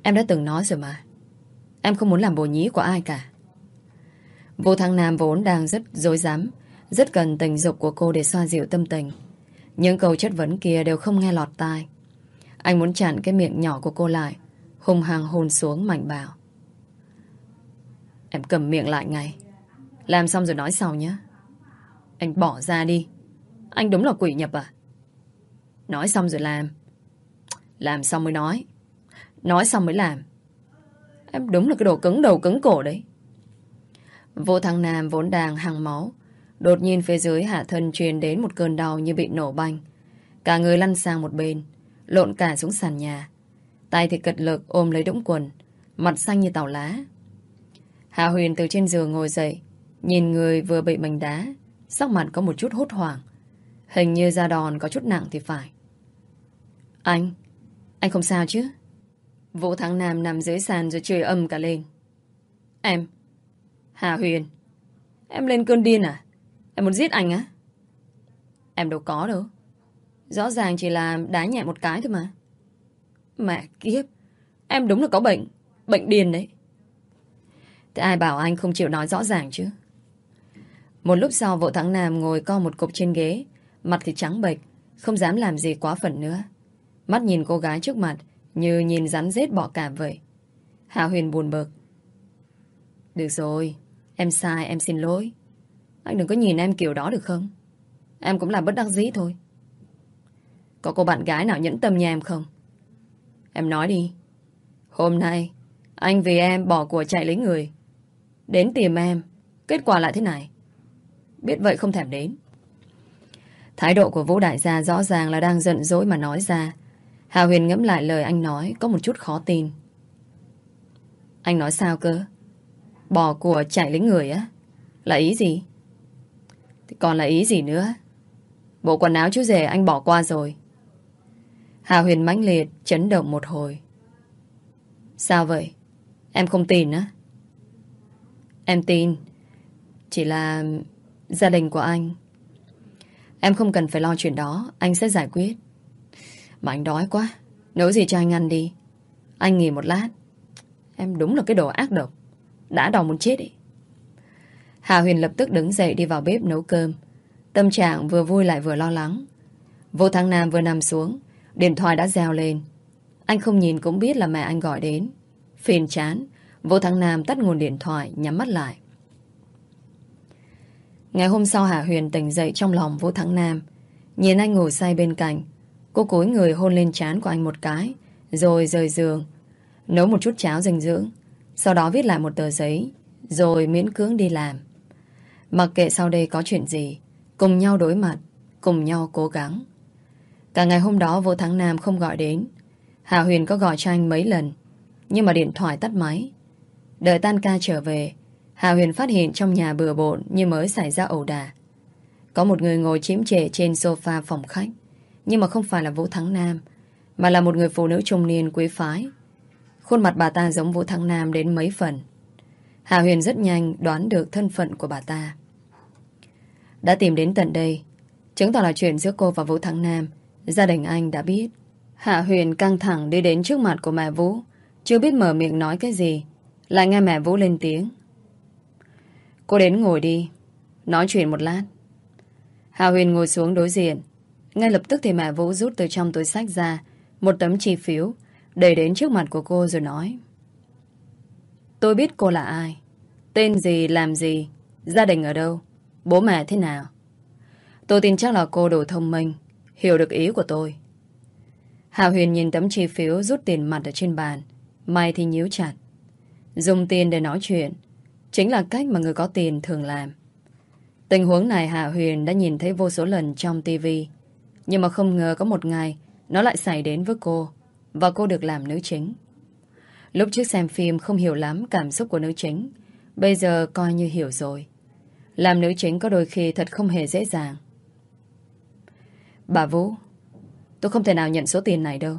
Em đã từng nói rồi mà. Em không muốn làm bồ nhí của ai cả. Vô Thăng Nam vốn đang rất dối rắm rất cần tình dục của cô để xoa dịu tâm tình. Những câu chất vấn kia đều không nghe lọt tai. Anh muốn chặn cái miệng nhỏ của cô lại, hùng hăng hôn xuống mạnh bảo. Em cầm miệng lại ngay. Làm xong rồi nói sau nhé. Anh bỏ ra đi. Anh đúng là quỷ nhập à? Nói xong rồi làm. Làm xong mới nói. Nói xong mới làm. Em đúng là cái đồ cứng đầu cứng cổ đấy. Vô thằng Nam vốn đang hàng máu. Đột nhiên phía dưới hạ thân truyền đến một cơn đau như bị nổ banh. Cả người lăn sang một bên. Lộn cả xuống sàn nhà. Tay thì cật lực ôm lấy đũng quần. Mặt xanh như tàu lá. Hạ Huyền từ trên giường ngồi dậy. Nhìn người vừa bị mình đá. Sắc mặt có một chút hốt hoảng. Hình như da đòn có chút nặng thì phải. Anh, anh không sao chứ? Vũ Thắng Nam nằm dưới sàn rồi chơi âm cả lên. Em, Hà Huyền, em lên cơn điên à? Em muốn giết anh á? Em đâu có đâu. Rõ ràng chỉ là đá nhẹ một cái thôi mà. Mẹ kiếp, em đúng là có bệnh, bệnh điên đấy. Thế ai bảo anh không chịu nói rõ ràng chứ? Một lúc sau Vũ Thắng Nam ngồi co một cục trên ghế, mặt thì trắng bệch, không dám làm gì quá phần nữa. Mắt nhìn cô gái trước mặt như nhìn rắn rết bỏ cả vậy. Hạ Huyền buồn bực. Được rồi, em sai, em xin lỗi. Anh đừng có nhìn em kiểu đó được không? Em cũng là bất đắc dĩ thôi. Có cô bạn gái nào nhẫn tâm nhà em không? Em nói đi. Hôm nay, anh vì em bỏ của chạy lấy người. Đến tìm em, kết quả lại thế này. Biết vậy không thèm đến. Thái độ của Vũ Đại gia rõ ràng là đang giận dỗi mà nói ra. Hà Huyền ngẫm lại lời anh nói có một chút khó tin. Anh nói sao cơ? Bỏ của chạy lấy người á? Là ý gì? Thì còn là ý gì nữa? Bộ quần áo chú rể anh bỏ qua rồi. Hà Huyền mãnh liệt, chấn động một hồi. Sao vậy? Em không tin á? Em tin. Chỉ là gia đình của anh. Em không cần phải lo chuyện đó, anh sẽ giải quyết. Mà anh đói quá. Nấu gì cho anh ăn đi. Anh nghỉ một lát. Em đúng là cái đồ ác độc. Đã đòi muốn chết ý. Hà Huyền lập tức đứng dậy đi vào bếp nấu cơm. Tâm trạng vừa vui lại vừa lo lắng. Vô Thăng Nam vừa nằm xuống. Điện thoại đã reo lên. Anh không nhìn cũng biết là mẹ anh gọi đến. Phiền chán, Vô Thăng Nam tắt nguồn điện thoại, nhắm mắt lại. Ngày hôm sau Hà Huyền tỉnh dậy trong lòng Vô Thắng Nam. Nhìn anh ngủ say bên cạnh Cô cúi người hôn lên trán của anh một cái Rồi rời giường Nấu một chút cháo dinh dưỡng Sau đó viết lại một tờ giấy Rồi miễn cưỡng đi làm Mặc kệ sau đây có chuyện gì, cùng nhau đối mặt, cùng nhau cố gắng. Cả ngày hôm đó vô tháng Nam không gọi đến. Hà Huyền có gọi cho anh mấy lần, nhưng mà điện thoại tắt máy. Đợi tan ca trở về, Hà Huyền phát hiện trong nhà bừa bộn như mới xảy ra ẩu đà Có một người ngồi chiếm trệ trên sofa phòng khách, nhưng mà không phải là Vũ Thắng Nam, mà là một người phụ nữ trung niên quý phái. Khuôn mặt bà ta giống Vũ Thắng Nam đến mấy phần. Hà Huyền rất nhanh đoán được thân phận của bà ta. Đã tìm đến tận đây, chứng tỏ là chuyện giữa cô và Vũ Thắng Nam, gia đình anh đã biết. Hạ Huyền căng thẳng đi đến trước mặt của mẹ Vũ, chưa biết mở miệng nói cái gì, lại nghe mẹ Vũ lên tiếng. Cô đến ngồi đi, nói chuyện một lát. Hà Huyền ngồi xuống đối diện. Ngay lập tức thì mẹ Vũ rút từ trong túi sách ra một tấm chi phiếu đẩy đến trước mặt của cô rồi nói. Tôi biết cô là ai, tên gì, làm gì, gia đình ở đâu, bố mẹ thế nào. Tôi tin chắc là cô đủ thông minh, hiểu được ý của tôi. Hà Huyền nhìn tấm chi phiếu rút tiền mặt ở trên bàn, Mai thì nhíu chặt. Dùng tiền để nói chuyện, chính là cách mà người có tiền thường làm. Tình huống này Hạ Huyền đã nhìn thấy vô số lần trong tivi nhưng mà không ngờ có một ngày, Nó lại xảy đến với cô, Và cô được làm nữ chính. Lúc trước xem phim không hiểu lắm cảm xúc của nữ chính, Bây giờ coi như hiểu rồi. Làm nữ chính có đôi khi thật không hề dễ dàng. Bà Vũ, Tôi không thể nào nhận số tiền này đâu.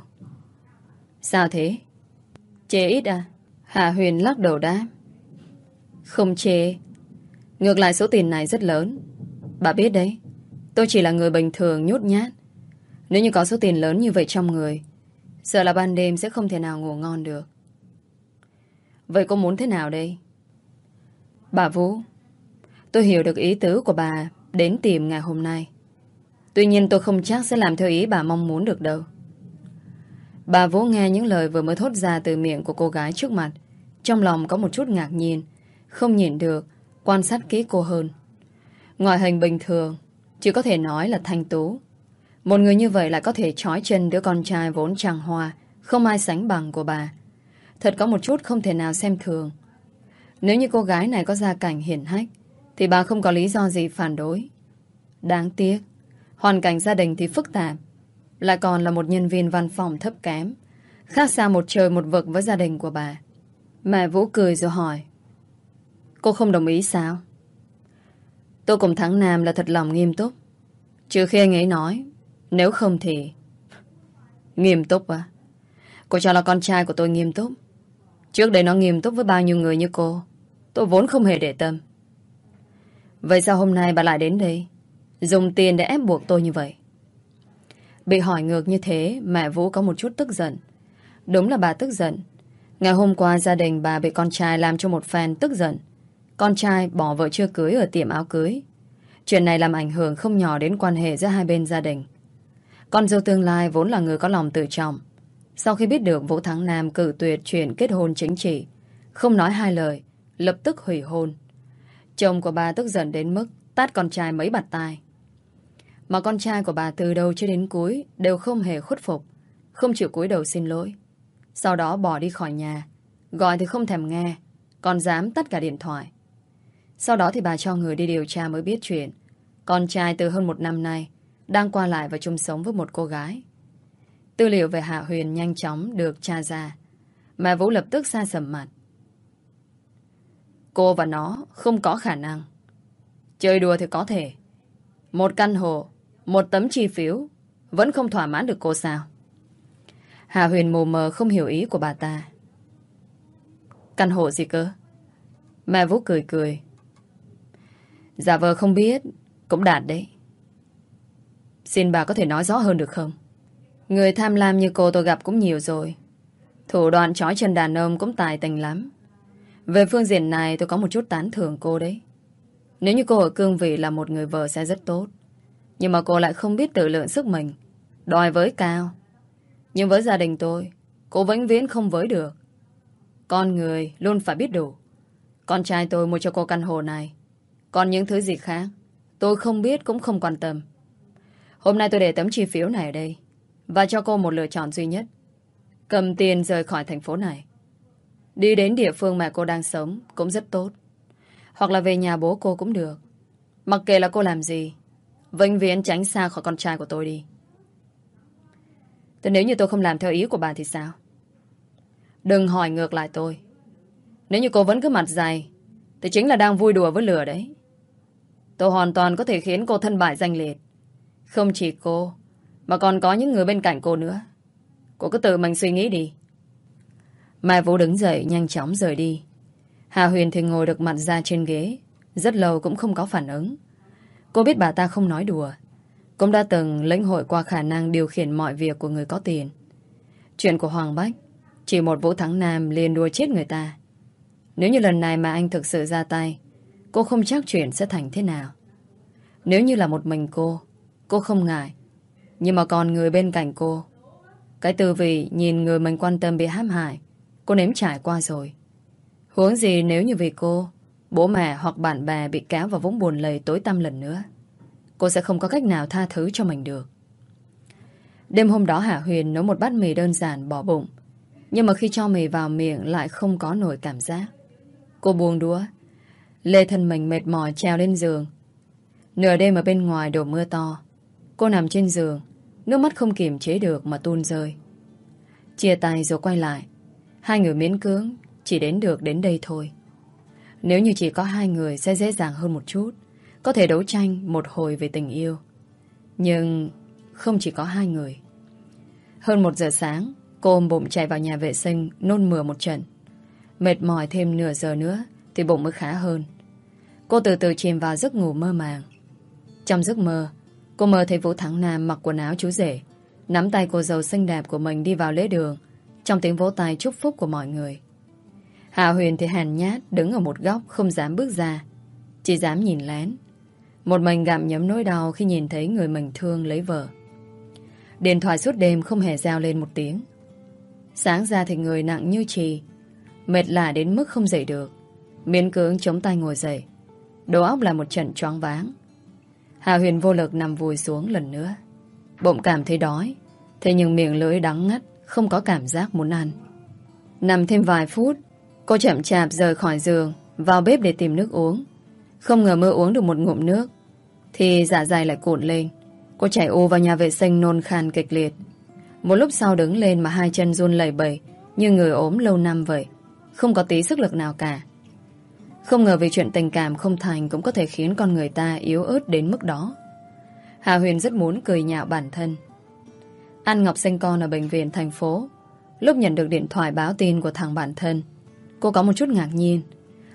Sao thế? Chê ít à? Hạ Huyền lắc đầu đáp. Không chê. Ngược lại số tiền này rất lớn. Bà biết đấy. Tôi chỉ là người bình thường nhút nhát. Nếu như có số tiền lớn như vậy trong người, Sợ là ban đêm sẽ không thể nào ngủ ngon được. Vậy cô muốn thế nào đây? Bà Vũ, Tôi hiểu được ý tứ của bà Đến tìm ngày hôm nay. Tuy nhiên tôi không chắc sẽ làm theo ý bà mong muốn được đâu. Bà Vũ nghe những lời vừa mới thốt ra từ miệng của cô gái trước mặt, Trong lòng có một chút ngạc nhiên, Không nhìn được Quan sát kỹ cô hơn. Ngoại hình bình thường chỉ có thể nói là thanh tú. Một người như vậy lại có thể trói chân đứa con trai vốn tràng hoa, Không ai sánh bằng của bà. Thật có một chút không thể nào xem thường. Nếu như cô gái này có gia cảnh hiển hách, Thì bà không có lý do gì phản đối. Đáng tiếc, Hoàn cảnh gia đình thì phức tạp, Lại còn là một nhân viên văn phòng thấp kém, Khác xa một trời một vực với gia đình của bà. Mẹ Vũ cười rồi hỏi, Cô không đồng ý sao? Tôi cùng Thắng Nam là thật lòng nghiêm túc. Trừ khi anh ấy nói, nếu không thì... Nghiêm túc à? Cô cho là con trai của tôi nghiêm túc. Trước đây nó nghiêm túc với bao nhiêu người như cô. Tôi vốn không hề để tâm. Vậy sao hôm nay bà lại đến đây? Dùng tiền để ép buộc tôi như vậy. Bị hỏi ngược như thế, mẹ Vũ có một chút tức giận. Đúng là bà tức giận. Ngày hôm qua gia đình bà bị con trai làm cho một fan tức giận. Con trai bỏ vợ chưa cưới ở tiệm áo cưới. Chuyện này làm ảnh hưởng không nhỏ đến quan hệ giữa hai bên gia đình. Con dâu tương lai vốn là người có lòng tự trọng. Sau khi biết được Vũ Thắng Nam cử tuyệt chuyện kết hôn chính trị, không nói hai lời, lập tức hủy hôn. Chồng của bà tức giận đến mức tát con trai mấy bạt tai. Mà con trai của bà từ đầu cho đến cuối đều không hề khuất phục, không chịu cúi đầu xin lỗi. Sau đó bỏ đi khỏi nhà, gọi thì không thèm nghe, còn dám tắt cả điện thoại. Sau đó thì bà cho người đi điều tra mới biết chuyện. Con trai từ hơn một năm nay đang qua lại và chung sống với một cô gái. Tư liệu về Hạ Huyền nhanh chóng được tra ra. Mà Vũ lập tức xa sầm mặt. Cô và nó không có khả năng. Chơi đùa thì có thể. Một căn hộ, một tấm chi phiếu vẫn không thỏa mãn được cô sao? Hạ Huyền mù mờ không hiểu ý của bà ta. Căn hộ gì cơ? Mẹ Vũ cười cười. Giả vờ không biết. Cũng đạt đấy. Xin bà có thể nói rõ hơn được không? Người tham lam như cô tôi gặp cũng nhiều rồi. Thủ đoạn trói chân đàn ông Cũng tài tình lắm. Về phương diện này tôi có một chút tán thưởng cô đấy. Nếu như cô ở cương vị Là một người vợ sẽ rất tốt. Nhưng mà cô lại không biết tự lượng sức mình. Đòi với cao. Nhưng với gia đình tôi, Cô vĩnh viễn không với được. Con người luôn phải biết đủ. Con trai tôi mua cho cô căn hộ này còn những thứ gì khác Tôi không biết cũng không quan tâm Hôm nay tôi để tấm chi phiếu này ở đây Và cho cô một lựa chọn duy nhất Cầm tiền rời khỏi thành phố này Đi đến địa phương mà cô đang sống Cũng rất tốt Hoặc là về nhà bố cô cũng được Mặc kệ là cô làm gì, vĩnh viễn tránh xa khỏi con trai của tôi đi. Thế nếu như tôi không làm theo ý của bà thì sao? Đừng hỏi ngược lại tôi. Nếu như cô vẫn cứ mặt dài, thì chính là đang vui đùa với lửa đấy. Tôi hoàn toàn có thể khiến cô thân bại danh liệt. Không chỉ cô, mà còn có những người bên cạnh cô nữa. Cô cứ tự mình suy nghĩ đi. Mai Vũ đứng dậy nhanh chóng rời đi. Hà Huyền thì ngồi được mặt ra trên ghế. Rất lâu cũng không có phản ứng. Cô biết bà ta không nói đùa. Cũng đã từng lĩnh hội qua khả năng điều khiển mọi việc của người có tiền. Chuyện của Hoàng Bách chỉ một Vũ Thắng Nam liền đùa chết người ta. Nếu như lần này mà anh thực sự ra tay, cô không chắc chuyện sẽ thành thế nào. Nếu như là một mình cô, cô không ngại. Nhưng mà còn người bên cạnh cô, cái tư vị nhìn người mình quan tâm bị hãm hại, cô nếm trải qua rồi. Huống gì nếu như vì cô, bố mẹ hoặc bạn bè bị kéo vào vũng buồn lầy tối tăm lần nữa, cô sẽ không có cách nào tha thứ cho mình được. Đêm hôm đó Hạ Huyền nấu một bát mì đơn giản bỏ bụng, nhưng mà khi cho mì vào miệng lại không có nổi cảm giác. Cô buông đũa. Lê thân mình mệt mỏi treo lên giường. Nửa đêm ở bên ngoài đổ mưa to. Cô nằm trên giường. Nước mắt không kiềm chế được mà tuôn rơi. Chia tay rồi quay lại. Hai người miễn cưỡng chỉ đến được đến đây thôi. Nếu như chỉ có hai người sẽ dễ dàng hơn một chút. Có thể đấu tranh một hồi về tình yêu. Nhưng không chỉ có hai người. Hơn một giờ sáng, cô ôm bụng chạy vào nhà vệ sinh, nôn mửa một trận. Mệt mỏi thêm nửa giờ nữa Thì bụng mới khá hơn Cô từ từ chìm vào giấc ngủ mơ màng. Trong giấc mơ, Cô mơ thấy Vũ Thắng Nam mặc quần áo chú rể, Nắm tay cô dâu xinh đẹp của mình đi vào lễ đường, Trong tiếng vỗ tay chúc phúc của mọi người. Hạ Huyền thì hàn nhát Đứng ở một góc không dám bước ra, Chỉ dám nhìn lén. Một mình gặm nhấm nỗi đau khi nhìn thấy người mình thương lấy vợ. Điện thoại suốt đêm không hề reo lên một tiếng. Sáng ra thì người nặng như trì Mệt lạ đến mức không dậy được, Miễn cưỡng chống tay ngồi dậy. Đầu óc là một trận choáng váng. Hà Huyền vô lực nằm vùi xuống lần nữa. Bụng cảm thấy đói, Thế nhưng miệng lưỡi đắng ngắt, Không có cảm giác muốn ăn. Nằm thêm vài phút, Cô chậm chạp rời khỏi giường, Vào bếp để tìm nước uống. Không ngờ mơ uống được một ngụm nước, Thì dạ dày lại cuộn lên. Cô chạy ô vào nhà vệ sinh nôn khan kịch liệt. Một lúc sau đứng lên mà hai chân run lẩy bẩy, Như người ốm lâu năm vậy. Không có tí sức lực nào cả. Không ngờ vì chuyện tình cảm không thành Cũng có thể khiến con người ta yếu ớt đến mức đó. Hà Huyền rất muốn cười nhạo bản thân. An Ngọc sinh con ở bệnh viện thành phố. Lúc nhận được điện thoại báo tin của thằng bản thân, Cô có một chút ngạc nhiên.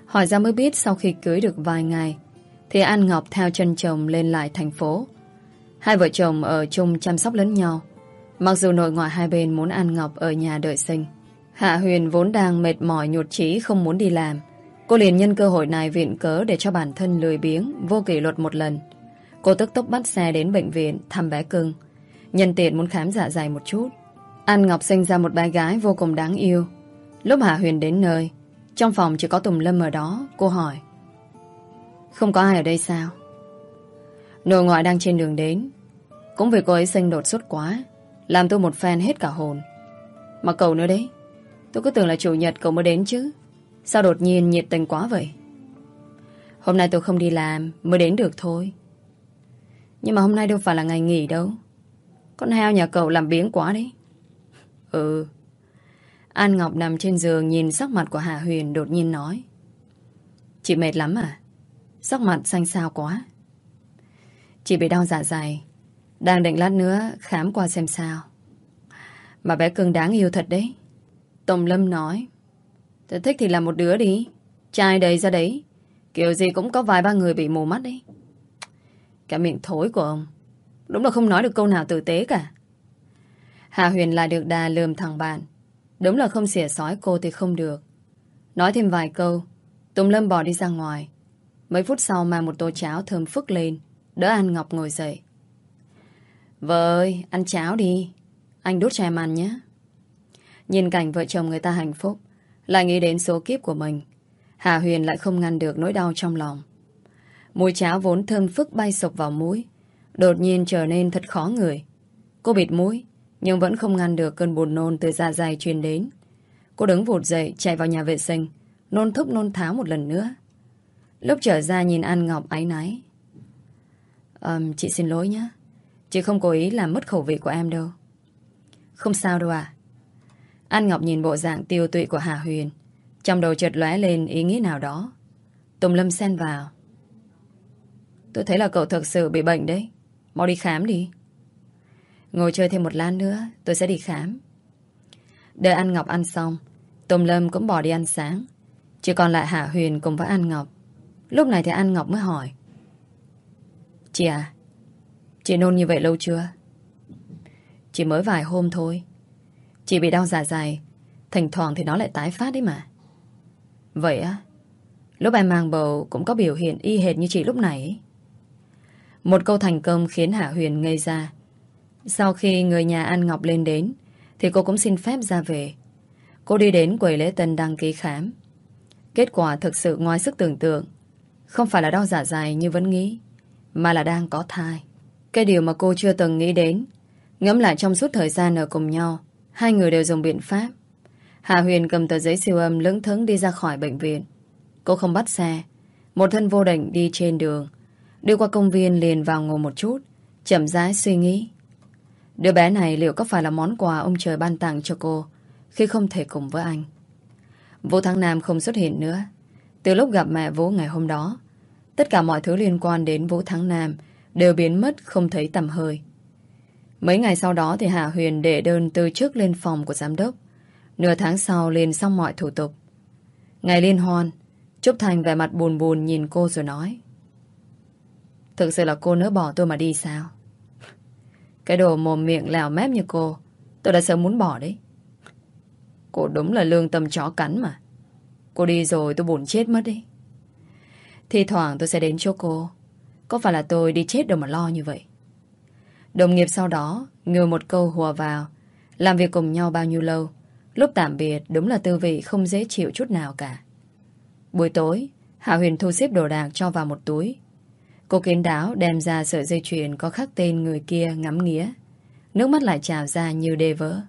Hỏi ra mới biết sau khi cưới được vài ngày, Thì An Ngọc theo chân chồng lên lại thành phố. Hai vợ chồng ở chung chăm sóc lẫn nhau. Mặc dù nội ngoại hai bên muốn An Ngọc ở nhà đợi sinh, Hạ Huyền vốn đang mệt mỏi nhột trí không muốn đi làm. Cô liền nhân cơ hội này viện cớ để cho bản thân lười biếng, vô kỷ luật một lần. Cô tức tốc bắt xe đến bệnh viện thăm bé cưng. Nhân tiện muốn khám dạ dày một chút. An Ngọc sinh ra một bé gái vô cùng đáng yêu. Lúc Hạ Huyền đến nơi, trong phòng chỉ có Tùng Lâm ở đó, cô hỏi. Không có ai ở đây sao? Nội ngoại đang trên đường đến. Cũng vì cô ấy sinh đột xuất quá, làm tôi một fan hết cả hồn. Mà cậu nữa đấy. Tôi cứ tưởng là chủ nhật cậu mới đến chứ Sao đột nhiên nhiệt tình quá vậy? Hôm nay tôi không đi làm, Mới đến được thôi. Nhưng mà hôm nay đâu phải là ngày nghỉ đâu. Con heo nhà cậu làm biếng quá đấy. Ừ. An Ngọc nằm trên giường Nhìn sắc mặt của Hạ Huyền đột nhiên nói. Chị mệt lắm à? Sắc mặt xanh xao quá. Chị bị đau dạ dày. Đang định lát nữa khám qua xem sao. Mà bé cưng đáng yêu thật đấy. Tổng Lâm nói. Thế thích thì làm một đứa đi. Trai đầy ra đấy. Kiểu gì cũng có vài ba người bị mù mắt đấy. Cả miệng thối của ông. Đúng là không nói được câu nào tử tế cả. Hà Huyền lại được đà lườm thằng bạn. Đúng là không xỉa sói cô thì không được. Nói thêm vài câu Tùng Lâm bỏ đi ra ngoài. Mấy phút sau mang một tô cháo thơm phức lên Đỡ An Ngọc ngồi dậy. Vợ ơi, ăn cháo đi. Anh đút cho em ăn nhé. Nhìn cảnh vợ chồng người ta hạnh phúc. Lại nghĩ đến số kiếp của mình Hà Huyền lại không ngăn được nỗi đau trong lòng Mùi cháo vốn thơm phức bay sộc vào mũi Đột nhiên trở nên thật khó người Cô bịt mũi Nhưng vẫn không ngăn được cơn buồn nôn từ da dày truyền đến Cô đứng vụt dậy chạy vào nhà vệ sinh Nôn thúc nôn tháo một lần nữa Lúc trở ra nhìn An Ngọc áy náy um, Chị xin lỗi nhé. Chị không cố ý làm mất khẩu vị của em đâu. Không sao đâu à. An Ngọc nhìn bộ dạng tiêu tụy của Hà Huyền. Trong đầu chợt lóe lên ý nghĩ nào đó. Tùng Lâm xen vào. Tôi thấy là cậu thực sự bị bệnh đấy. Mau đi khám đi. Ngồi chơi thêm một lát nữa, tôi sẽ đi khám. Đợi An Ngọc ăn xong, Tùng Lâm cũng bỏ đi ăn sáng. Chỉ còn lại Hạ Huyền cùng với An Ngọc. Lúc này thì An Ngọc mới hỏi. Chị à, chị nôn như vậy lâu chưa? Chỉ mới vài hôm thôi chỉ bị đau dạ dày, thỉnh thoảng thì nó lại tái phát đấy mà. Vậy á, lúc em mang bầu cũng có biểu hiện y hệt như chị lúc này ấy. Một câu thành công khiến Hạ Huyền ngây ra. Sau khi người nhà An Ngọc lên đến, thì cô cũng xin phép ra về. Cô đi đến quầy lễ tân đăng ký khám. Kết quả thực sự ngoài sức tưởng tượng. Không phải là đau dạ dày như vẫn nghĩ, mà là đang có thai. Cái điều mà cô chưa từng nghĩ đến. Ngẫm lại trong suốt thời gian ở cùng nhau, hai người đều dùng biện pháp. Hạ Huyền cầm tờ giấy siêu âm lững thững đi ra khỏi bệnh viện. Cô không bắt xe. Một thân vô định đi trên đường. Đi qua công viên liền vào ngồi một chút, chậm rãi suy nghĩ. Đứa bé này liệu có phải là món quà ông trời ban tặng cho cô khi không thể cùng với anh? Vũ Thắng Nam không xuất hiện nữa. Từ lúc gặp mẹ Vũ ngày hôm đó, tất cả mọi thứ liên quan đến Vũ Thắng Nam đều biến mất không thấy tầm hơi. Mấy ngày sau đó thì Hạ Huyền đệ đơn từ chức lên phòng của giám đốc. Nửa tháng sau liền xong mọi thủ tục. Ngày liên hoan, Trúc Thành vẻ mặt buồn buồn nhìn cô rồi nói. Thực sự là cô nỡ bỏ tôi mà đi sao? Cái đồ mồm miệng lèo mép như cô, tôi đã sớm muốn bỏ đấy. Cô đúng là lương tâm chó cắn mà. Cô đi rồi tôi buồn chết mất đi. Thì thoảng tôi sẽ đến chỗ cô. Có phải là tôi đi chết đâu mà lo như vậy? Đồng nghiệp sau đó ngừ một câu hùa vào. Làm việc cùng nhau bao nhiêu lâu. Lúc tạm biệt đúng là tư vị không dễ chịu chút nào cả. Buổi tối, Hạ Huyền thu xếp đồ đạc cho vào một túi. Cô kiến đáo đem ra sợi dây chuyền có khắc tên người kia ngắm nghía. Nước mắt lại trào ra như đê vỡ.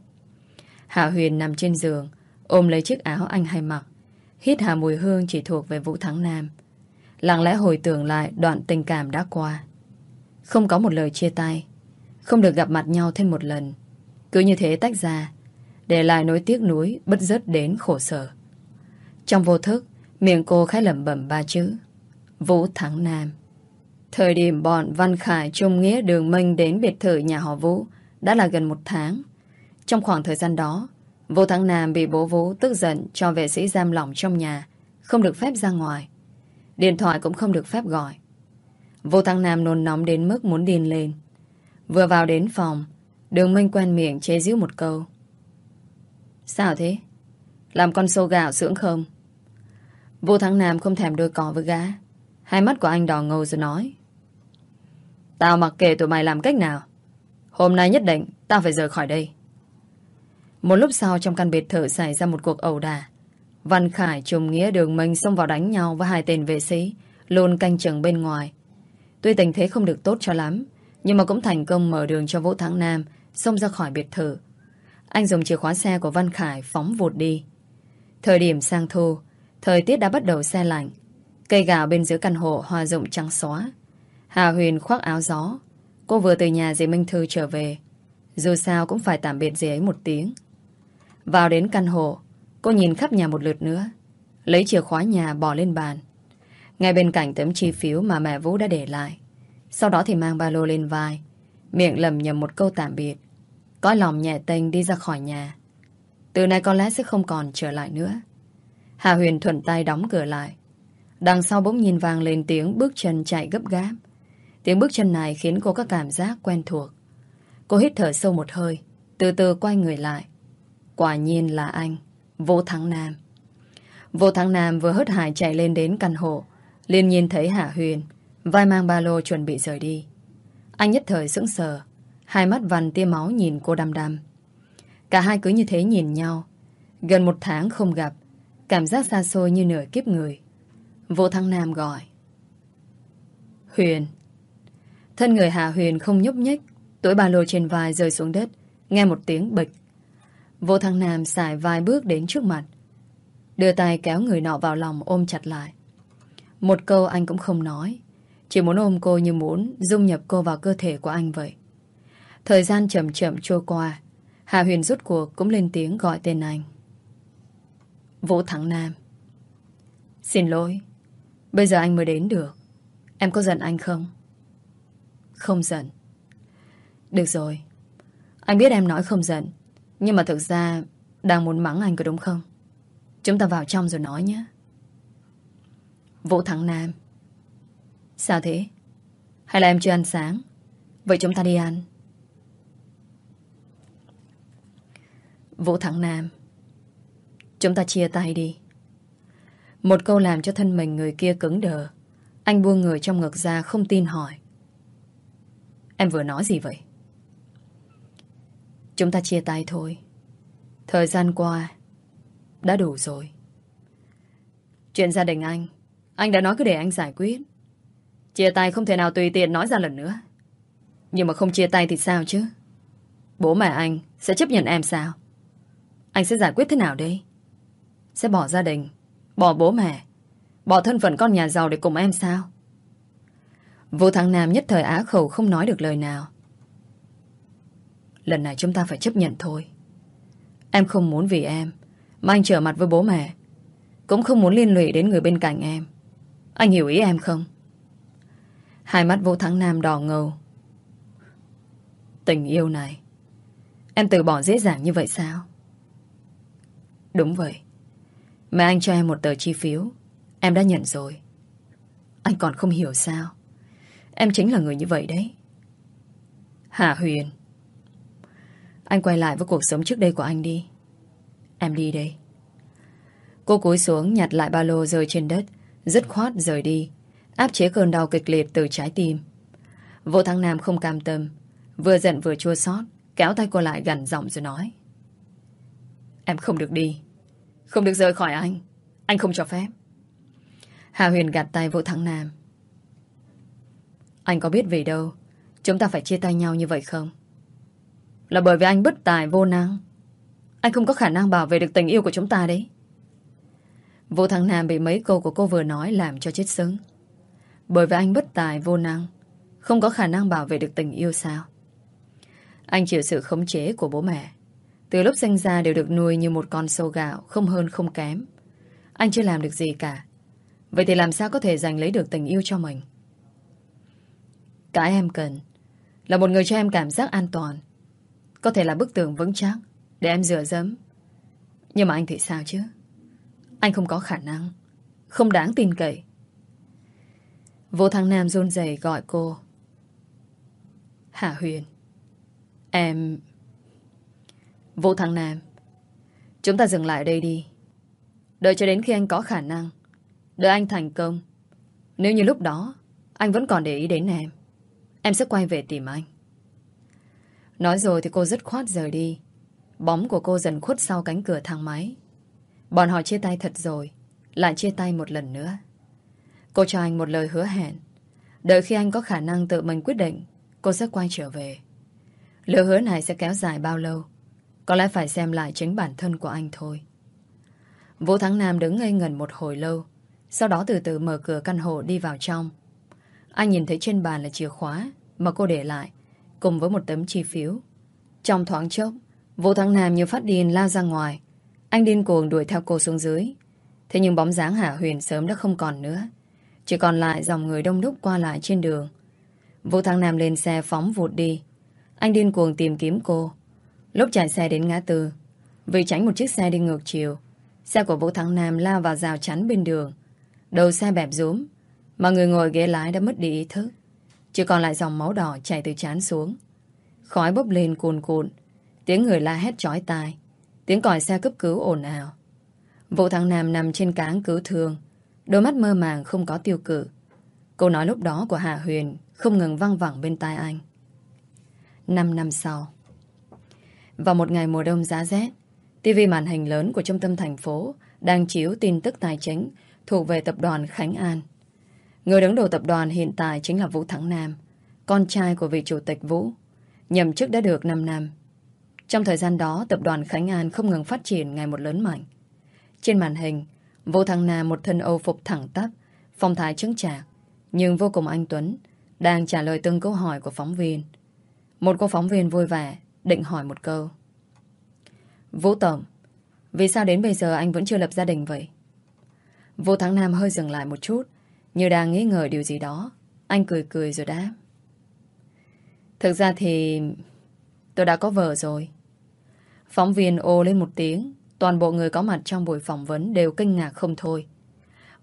Hạ Huyền nằm trên giường, ôm lấy chiếc áo anh hay mặc. Hít hà mùi hương chỉ thuộc về Vũ Thắng Nam. Lặng lẽ hồi tưởng lại đoạn tình cảm đã qua. Không có một lời chia tay. Không được gặp mặt nhau thêm một lần. Cứ như thế tách ra, để lại nỗi tiếc nuối bất dứt đến khổ sở. Trong vô thức, miệng cô khẽ lẩm bẩm ba chữ. Vũ Thắng Nam. Thời điểm bọn Văn Khải Trung Nghĩa đường minh đến biệt thự nhà họ Vũ đã là gần một tháng. Trong khoảng thời gian đó, Vũ Thắng Nam bị bố Vũ tức giận cho vệ sĩ giam lỏng trong nhà, không được phép ra ngoài. Điện thoại cũng không được phép gọi. Vũ Thắng Nam nôn nóng đến mức muốn điên lên. Vừa vào đến phòng, đường minh quen miệng chế giễu một câu. Sao thế? Làm con sâu gạo sưỡng không? Vô Thắng Nam không thèm đôi cỏ với gã. Hai mắt của anh đỏ ngầu rồi nói. Tao mặc kệ tụi mày làm cách nào. Hôm nay nhất định tao phải rời khỏi đây. Một lúc sau trong căn biệt thự xảy ra một cuộc ẩu đả. Văn Khải trùng nghĩa đường minh xông vào đánh nhau với hai tên vệ sĩ, luôn canh chừng bên ngoài. Tuy tình thế không được tốt cho lắm, nhưng mà cũng thành công mở đường cho Vũ Thắng Nam xông ra khỏi biệt thự. Anh dùng chìa khóa xe của Văn Khải phóng vụt đi. Thời điểm sang thu, thời tiết đã bắt đầu xe lạnh. Cây gạo bên dưới căn hộ hoa rụng trắng xóa. Hà Huyền khoác áo gió. Cô vừa từ nhà dì Minh Thư trở về. Dù sao cũng phải tạm biệt dì ấy một tiếng. Vào đến căn hộ, cô nhìn khắp nhà một lượt nữa. Lấy chìa khóa nhà bỏ lên bàn. Ngay bên cạnh tấm chi phiếu mà mẹ Vũ đã để lại. Sau đó thì mang ba lô lên vai. Miệng lầm nhầm một câu tạm biệt. Có lòng nhẹ tênh đi ra khỏi nhà. Từ nay có lẽ sẽ không còn trở lại nữa. Hà Huyền thuận tay đóng cửa lại. Đằng sau bỗng nhìn vàng lên tiếng bước chân chạy gấp gáp. Tiếng bước chân này khiến cô có cảm giác quen thuộc. Cô hít thở sâu một hơi, từ từ quay người lại. Quả nhiên là anh, Vô Thắng Nam. Vô Thắng Nam vừa hớt hải chạy lên đến căn hộ, liền nhìn thấy Hạ Huyền, vai mang ba lô chuẩn bị rời đi. Anh nhất thời sững sờ, hai mắt vằn tia máu nhìn cô đăm đăm. Cả hai cứ như thế nhìn nhau. Gần một tháng không gặp, cảm giác xa xôi như nửa kiếp người. Vô Thăng Nam gọi. Huyền. Thân người Hạ Huyền không nhúc nhích, tuổi ba lô trên vai rơi xuống đất, nghe một tiếng bịch. Vô Thăng Nam xài vài bước đến trước mặt, đưa tay kéo người nọ vào lòng ôm chặt lại. Một câu anh cũng không nói, chỉ muốn ôm cô như muốn dung nhập cô vào cơ thể của anh vậy. Thời gian chậm chậm trôi qua. Hà Huyền rút cuộc cũng lên tiếng gọi tên anh. Vũ Thắng Nam. Xin lỗi. Bây giờ anh mới đến được. Em có giận anh không? Không giận. Được rồi. Anh biết em nói không giận. Nhưng mà thực ra đang muốn mắng anh có đúng không? Chúng ta vào trong rồi nói nhé. Vũ Thắng Nam. Sao thế? Hay là em chưa ăn sáng? Vậy chúng ta đi ăn. Vũ Thắng Nam. Chúng ta chia tay đi. Một câu làm cho thân mình người kia cứng đờ. Anh buông người trong ngực ra không tin hỏi. Em vừa nói gì vậy? Chúng ta chia tay thôi. Thời gian qua đã đủ rồi. Chuyện gia đình anh, anh đã nói cứ để anh giải quyết. Chia tay không thể nào tùy tiện nói ra lần nữa. Nhưng mà không chia tay thì sao chứ? Bố mẹ anh sẽ chấp nhận em sao? Anh sẽ giải quyết thế nào đây? Sẽ bỏ gia đình, bỏ bố mẹ, bỏ thân phận con nhà giàu để cùng em sao? Vũ Thắng Nam nhất thời á khẩu không nói được lời nào. Lần này chúng ta phải chấp nhận thôi. Em không muốn vì em mà anh trở mặt với bố mẹ. Cũng không muốn liên lụy đến người bên cạnh em. Anh hiểu ý em không? Hai mắt Vũ Thắng Nam đỏ ngầu. Tình yêu này, Em từ bỏ dễ dàng như vậy sao? Đúng vậy. Mà anh cho em một tờ chi phiếu. Em đã nhận rồi. Anh còn không hiểu sao? Em chính là người như vậy đấy. Hạ Huyền. Anh quay lại với cuộc sống trước đây của anh đi. Em đi đây. Cô cúi xuống nhặt lại ba lô rơi trên đất, Dứt khoát rời đi. Áp chế cơn đau kịch liệt từ trái tim. Vô Thăng Nam không cam tâm, Vừa giận vừa chua xót, Kéo tay cô lại gần giọng rồi nói. Em không được đi, Không được rời khỏi anh Anh không cho phép. Hà Huyền gạt tay Vô Thắng Nam. Anh có biết vì đâu, Chúng ta phải chia tay nhau như vậy không? Là bởi vì anh bất tài vô năng. Anh không có khả năng bảo vệ được tình yêu của chúng ta đấy. Vô Thắng Nam bị mấy câu của cô vừa nói Làm cho chết sững. Bởi vì anh bất tài, vô năng, Không có khả năng bảo vệ được tình yêu sao? Anh chịu sự khống chế của bố mẹ. Từ lúc sinh ra đều được nuôi như một con sâu gạo, Không hơn không kém. Anh chưa làm được gì cả. Vậy thì làm sao có thể giành lấy được tình yêu cho mình? Cái em cần Là một người cho em cảm giác an toàn. Có thể là bức tường vững chắc Để em dựa dẫm Nhưng mà anh thì sao chứ? Anh không có khả năng, Không đáng tin cậy. Vô Thăng Nam run rẩy gọi cô. Hạ Huyền. Em. Vô Thăng Nam. Chúng ta dừng lại đây đi. Đợi cho đến khi anh có khả năng, Đợi anh thành công. Nếu như lúc đó, Anh vẫn còn để ý đến em Em sẽ quay về tìm anh. Nói rồi thì cô dứt khoát rời đi. Bóng của cô dần khuất sau cánh cửa thang máy. Bọn họ chia tay thật rồi, Lại chia tay một lần nữa. Cô cho anh một lời hứa hẹn. Đợi khi anh có khả năng tự mình quyết định, Cô sẽ quay trở về. Lời hứa này sẽ kéo dài bao lâu? Có lẽ phải xem lại chính bản thân của anh thôi. Vũ Thắng Nam đứng ngây ngẩn một hồi lâu, Sau đó từ từ mở cửa căn hộ đi vào trong. Anh nhìn thấy trên bàn là chìa khóa Mà cô để lại, Cùng với một tấm chi phiếu. Trong thoáng chốc, Vũ Thắng Nam như phát điên lao ra ngoài. Anh điên cuồng đuổi theo cô xuống dưới. Thế nhưng bóng dáng Hạ Huyền sớm đã không còn nữa. Chỉ còn lại dòng người đông đúc qua lại trên đường. Vũ Thăng Nam lên xe phóng vụt đi. Anh điên cuồng tìm kiếm cô. Lúc chạy xe đến ngã tư, Vì tránh một chiếc xe đi ngược chiều, Xe của Vũ Thăng Nam lao vào rào chắn bên đường. Đầu xe bẹp rúm, Mà người ngồi ghế lái đã mất đi ý thức. Chỉ còn lại dòng máu đỏ chảy từ chán xuống. Khói bốc lên cuồn cuộn, Tiếng người la hét chói tai, Tiếng còi xe cấp cứu ồn ào. Vũ Thăng Nam nằm trên cáng cứu thương. Đôi mắt mơ màng không có tiêu cự Câu nói lúc đó của Hạ Huyền Không ngừng văng vẳng bên tai anh Năm năm sau Vào một ngày mùa đông giá rét TV màn hình lớn của trung tâm thành phố đang chiếu tin tức tài chính thuộc về tập đoàn Khánh An. Người đứng đầu tập đoàn hiện tại chính là Vũ Thắng Nam, con trai của vị chủ tịch Vũ, nhậm chức đã được 5 năm. Trong thời gian đó, tập đoàn Khánh An không ngừng phát triển ngày một lớn mạnh. Trên màn hình, Vũ Thắng Nam một thân âu phục thẳng tắp, phong thái chứng trạc, Nhưng vô cùng anh Tuấn đang trả lời từng câu hỏi của phóng viên. Một cô phóng viên vui vẻ định hỏi một câu. Vũ Tổng, vì sao đến bây giờ anh vẫn chưa lập gia đình vậy? Vũ Thắng Nam hơi dừng lại một chút, như đang nghĩ ngợi điều gì đó. Anh cười cười rồi đáp. Thực ra thì tôi đã có vợ rồi. Phóng viên ô lên một tiếng, toàn bộ người có mặt trong buổi phỏng vấn đều kinh ngạc không thôi.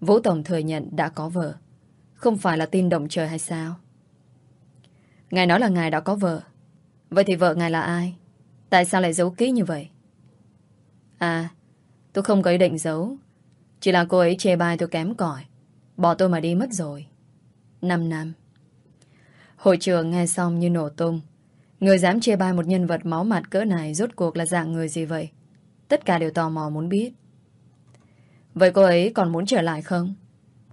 Vũ Tổng thừa nhận đã có vợ. Không phải là tin động trời hay sao? Ngài nói là ngài đã có vợ. Vậy thì vợ ngài là ai? Tại sao lại giấu kỹ như vậy? À, tôi không có ý định giấu. Chỉ là cô ấy chê bai tôi kém cỏi Bỏ tôi mà đi mất rồi. Năm năm. Hội trường nghe xong như nổ tung. Người dám chê bai một nhân vật máu mặt cỡ này rốt cuộc là dạng người gì vậy? Tất cả đều tò mò muốn biết. Vậy cô ấy còn muốn trở lại không?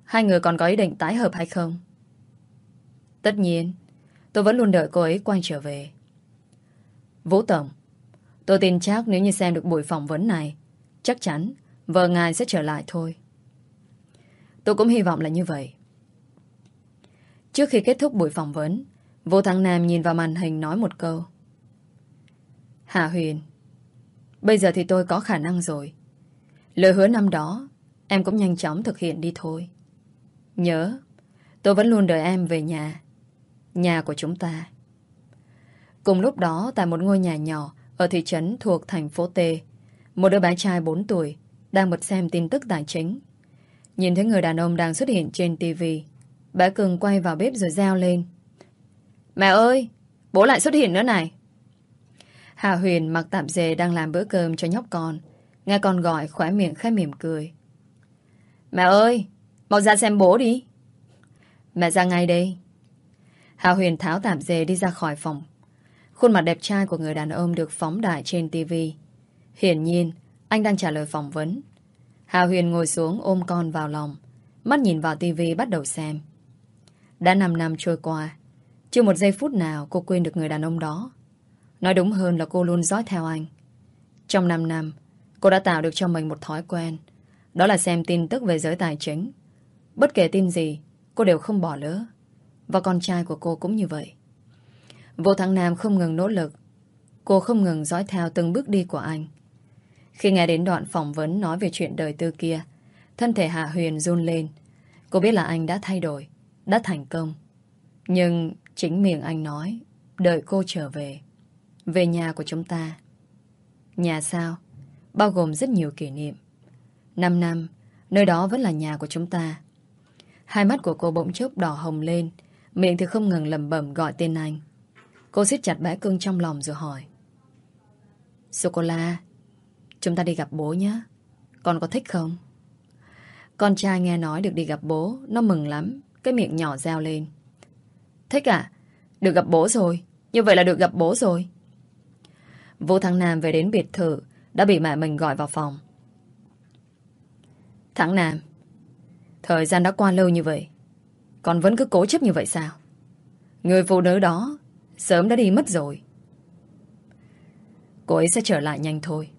Hai người còn có ý định tái hợp hay không? Tất nhiên, tôi vẫn luôn đợi cô ấy quay trở về. Vũ Tổng, tôi tin chắc nếu như xem được buổi phỏng vấn này, chắc chắn vợ ngài sẽ trở lại thôi. Tôi cũng hy vọng là như vậy. Trước khi kết thúc buổi phỏng vấn, Vũ Thắng Nam nhìn vào màn hình nói một câu. Hạ Huyền, bây giờ thì tôi có khả năng rồi. Lời hứa năm đó, em cũng nhanh chóng thực hiện đi thôi. Nhớ, tôi vẫn luôn đợi em về nhà. Nhà của chúng ta. Cùng lúc đó, tại một ngôi nhà nhỏ ở thị trấn thuộc thành phố T, một đứa bé trai 4 tuổi đang bật xem tin tức tài chính. Nhìn thấy người đàn ông đang xuất hiện trên TV, bé Cường quay vào bếp rồi reo lên. Mẹ ơi, bố lại xuất hiện nữa này. Hà Huyền mặc tạm dề đang làm bữa cơm cho nhóc con. Nghe con gọi khóe miệng khẽ mỉm cười. Mẹ ơi, mau ra xem bố đi. Mẹ ra ngay đây. Hà Huyền tháo tạm dề đi ra khỏi phòng. Khuôn mặt đẹp trai của người đàn ông được phóng đại trên TV. Hiển nhiên, anh đang trả lời phỏng vấn. Hà Huyền ngồi xuống ôm con vào lòng. Mắt nhìn vào TV bắt đầu xem. Đã 5 năm trôi qua, chưa một giây phút nào cô quên được người đàn ông đó. Nói đúng hơn là cô luôn dõi theo anh. Trong 5 năm, cô đã tạo được cho mình một thói quen. Đó là xem tin tức về giới tài chính. Bất kể tin gì, cô đều không bỏ lỡ. Và con trai của cô cũng như vậy. Vô Thắng Nam không ngừng nỗ lực. Cô không ngừng dõi theo từng bước đi của anh. Khi nghe đến đoạn phỏng vấn nói về chuyện đời tư kia, thân thể Hạ Huyền run lên. Cô biết là anh đã thay đổi, đã thành công. Nhưng chính miệng anh nói, đợi cô trở về. Về nhà của chúng ta. Nhà sao? Bao gồm rất nhiều kỷ niệm. Năm năm, nơi đó vẫn là nhà của chúng ta. Hai mắt của cô bỗng chốc đỏ hồng lên, miệng thì không ngừng lầm bẩm gọi tên anh. Cô siết chặt bãi cưng trong lòng rồi hỏi. Sô-cô-la, chúng ta đi gặp bố nhé. Con có thích không? Con trai nghe nói được đi gặp bố, nó mừng lắm, cái miệng nhỏ reo lên. Thích à? Được gặp bố rồi, như vậy là được gặp bố rồi. Vũ Thắng Nam về đến biệt thự, đã bị mẹ mình gọi vào phòng. Thắng Nam, thời gian đã qua lâu như vậy, còn vẫn cứ cố chấp như vậy sao? Người phụ nữ đó sớm đã đi mất rồi. Cô ấy sẽ trở lại nhanh thôi.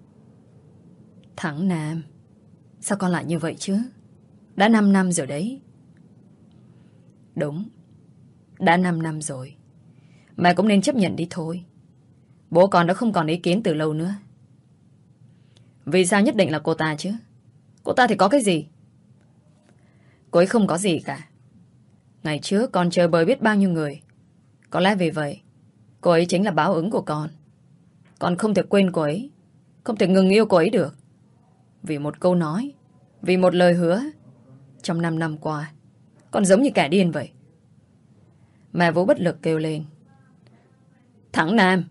Thắng Nam, sao con lại như vậy chứ? Đã 5 năm rồi đấy. Đúng, đã 5 năm rồi. Mẹ cũng nên chấp nhận đi thôi. Bố con đã không còn ý kiến từ lâu nữa. Vì sao nhất định là cô ta chứ? Cô ta thì có cái gì? Cô ấy không có gì cả. Ngày trước con chơi bời biết bao nhiêu người. Có lẽ vì vậy, cô ấy chính là báo ứng của con. Con không thể quên cô ấy. Không thể ngừng yêu cô ấy được. Vì một câu nói, vì một lời hứa. Trong 5 năm qua, con giống như kẻ điên vậy. Mẹ Vũ bất lực kêu lên. Thắng Nam!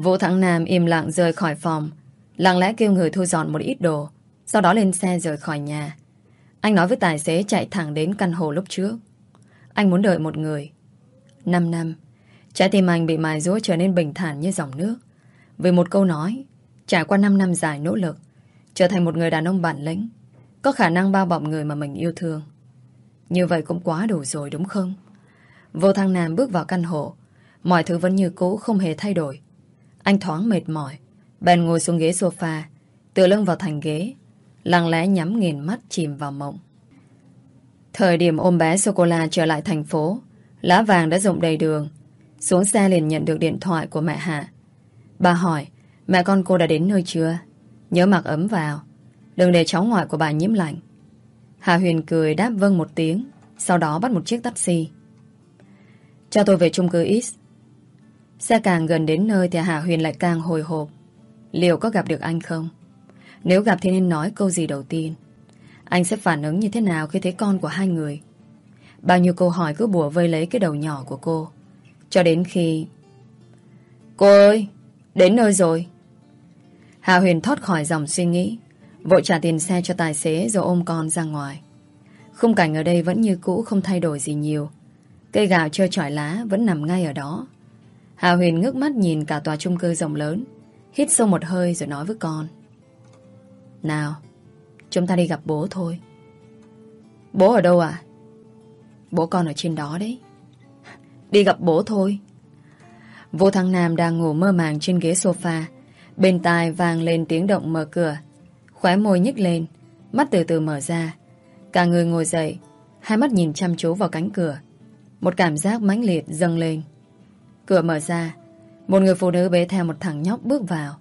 Vũ Thắng Nam im lặng rời khỏi phòng, lặng lẽ kêu người thu dọn một ít đồ, sau đó lên xe rời khỏi nhà. Anh nói với tài xế chạy thẳng đến căn hộ lúc trước. Anh muốn đợi một người. Năm năm, trái tim anh bị mài rũa trở nên bình thản như dòng nước. Vì một câu nói, trải qua 5 năm dài nỗ lực, trở thành một người đàn ông bản lĩnh, có khả năng bao bọc người mà mình yêu thương. Như vậy cũng quá đủ rồi đúng không? Vô Thăng Nam bước vào căn hộ, mọi thứ vẫn như cũ không hề thay đổi. Anh thoáng mệt mỏi, bèn ngồi xuống ghế sofa, tựa lưng vào thành ghế, lặng lẽ nhắm nghiền mắt chìm vào mộng. Thời điểm ôm bé sô-cô-la trở lại thành phố, lá vàng đã rộng đầy đường. Xuống xe liền nhận được điện thoại của mẹ Hạ. Bà hỏi, mẹ con cô đã đến nơi chưa? Nhớ mặc ấm vào. Đừng để cháu ngoại của bà nhiễm lạnh. Hà Huyền cười đáp vâng một tiếng, sau đó bắt một chiếc taxi. Cho tôi về chung cư X. Xe càng gần đến nơi thì Hà Huyền lại càng hồi hộp. Liệu có gặp được anh không? Nếu gặp thì nên nói câu gì đầu tiên? Anh sẽ phản ứng như thế nào khi thấy con của hai người? Bao nhiêu câu hỏi cứ bùa vây lấy cái đầu nhỏ của cô. Cho đến khi... Cô ơi! Đến nơi rồi! Hà Huyền thoát khỏi dòng suy nghĩ. Vội trả tiền xe cho tài xế rồi ôm con ra ngoài. Khung cảnh ở đây vẫn như cũ không thay đổi gì nhiều. Cây gạo trơ trọi lá vẫn nằm ngay ở đó. Hà Huyền ngước mắt nhìn cả tòa chung cư rộng lớn. Hít sâu một hơi rồi nói với con. Nào, chúng ta đi gặp bố thôi. Bố ở đâu à? Bố con ở trên đó đấy. Đi gặp bố thôi. Vô Thăng Nam đang ngủ mơ màng trên ghế sofa. Bên tai vang lên tiếng động mở cửa. Khóe môi nhích lên, mắt từ từ mở ra. Cả người ngồi dậy, hai mắt nhìn chăm chú vào cánh cửa. Một cảm giác mãnh liệt dâng lên. Cửa mở ra, một người phụ nữ bế theo một thằng nhóc bước vào.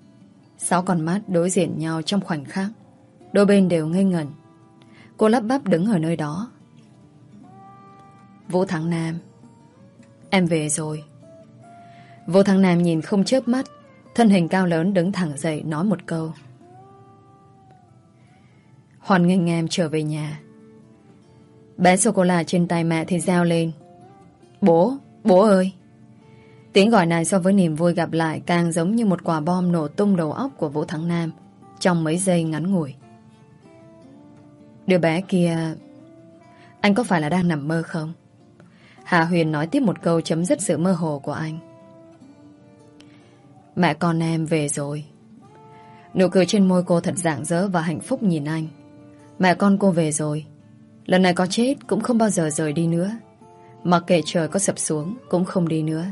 Sáu con mắt đối diện nhau trong khoảnh khắc. Đôi bên đều ngây ngẩn. Cô lắp bắp đứng ở nơi đó. Vũ Thắng Nam Em về rồi. Vũ Thắng Nam nhìn không chớp mắt, thân hình cao lớn đứng thẳng dậy nói một câu. Hoàn nghênh em trở về nhà. Bé sô-cô-la trên tay mẹ thì reo lên. Bố, bố ơi! Tiếng gọi này so với niềm vui gặp lại càng giống như một quả bom nổ tung đầu óc của Vũ Thắng Nam trong mấy giây ngắn ngủi. Đứa bé kia... Anh có phải là đang nằm mơ không? Hạ Huyền nói tiếp một câu chấm dứt sự mơ hồ của anh. Mẹ con em về rồi. Nụ cười trên môi cô thật rạng rỡ và hạnh phúc nhìn anh. Mẹ con cô về rồi. Lần này có chết cũng không bao giờ rời đi nữa. Mặc kệ trời có sập xuống cũng không đi nữa.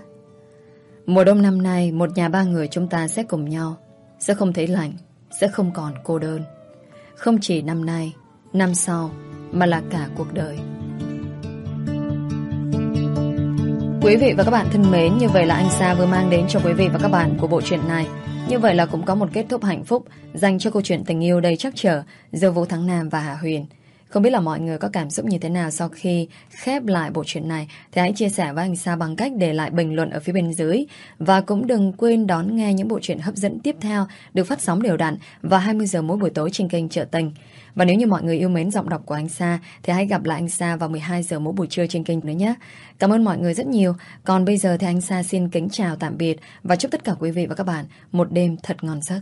Mùa đông năm nay một nhà ba người chúng ta sẽ cùng nhau. Sẽ không thấy lạnh, sẽ không còn cô đơn. Không chỉ năm nay, năm sau, mà là cả cuộc đời. Quý vị và các bạn thân mến, như vậy là anh Sa vừa mang đến cho quý vị và các bạn của bộ truyện này. Như vậy là cũng có một kết thúc hạnh phúc dành cho câu chuyện tình yêu đầy chắc trở giữa Vũ Thắng Nam và Hà Huyền. Không biết là mọi người có cảm xúc như thế nào sau khi khép lại bộ truyện này thì hãy chia sẻ với anh Sa bằng cách để lại bình luận ở phía bên dưới và cũng đừng quên đón nghe những bộ truyện hấp dẫn tiếp theo được phát sóng đều đặn vào 20 giờ mỗi buổi tối trên kênh Trợ Tình. Và nếu như mọi người yêu mến giọng đọc của anh Sa, thì hãy gặp lại anh Sa vào 12 giờ mỗi buổi trưa trên kênh nữa nhé. Cảm ơn mọi người rất nhiều. Còn bây giờ thì anh Sa xin kính chào tạm biệt và chúc tất cả quý vị và các bạn một đêm thật ngon giấc.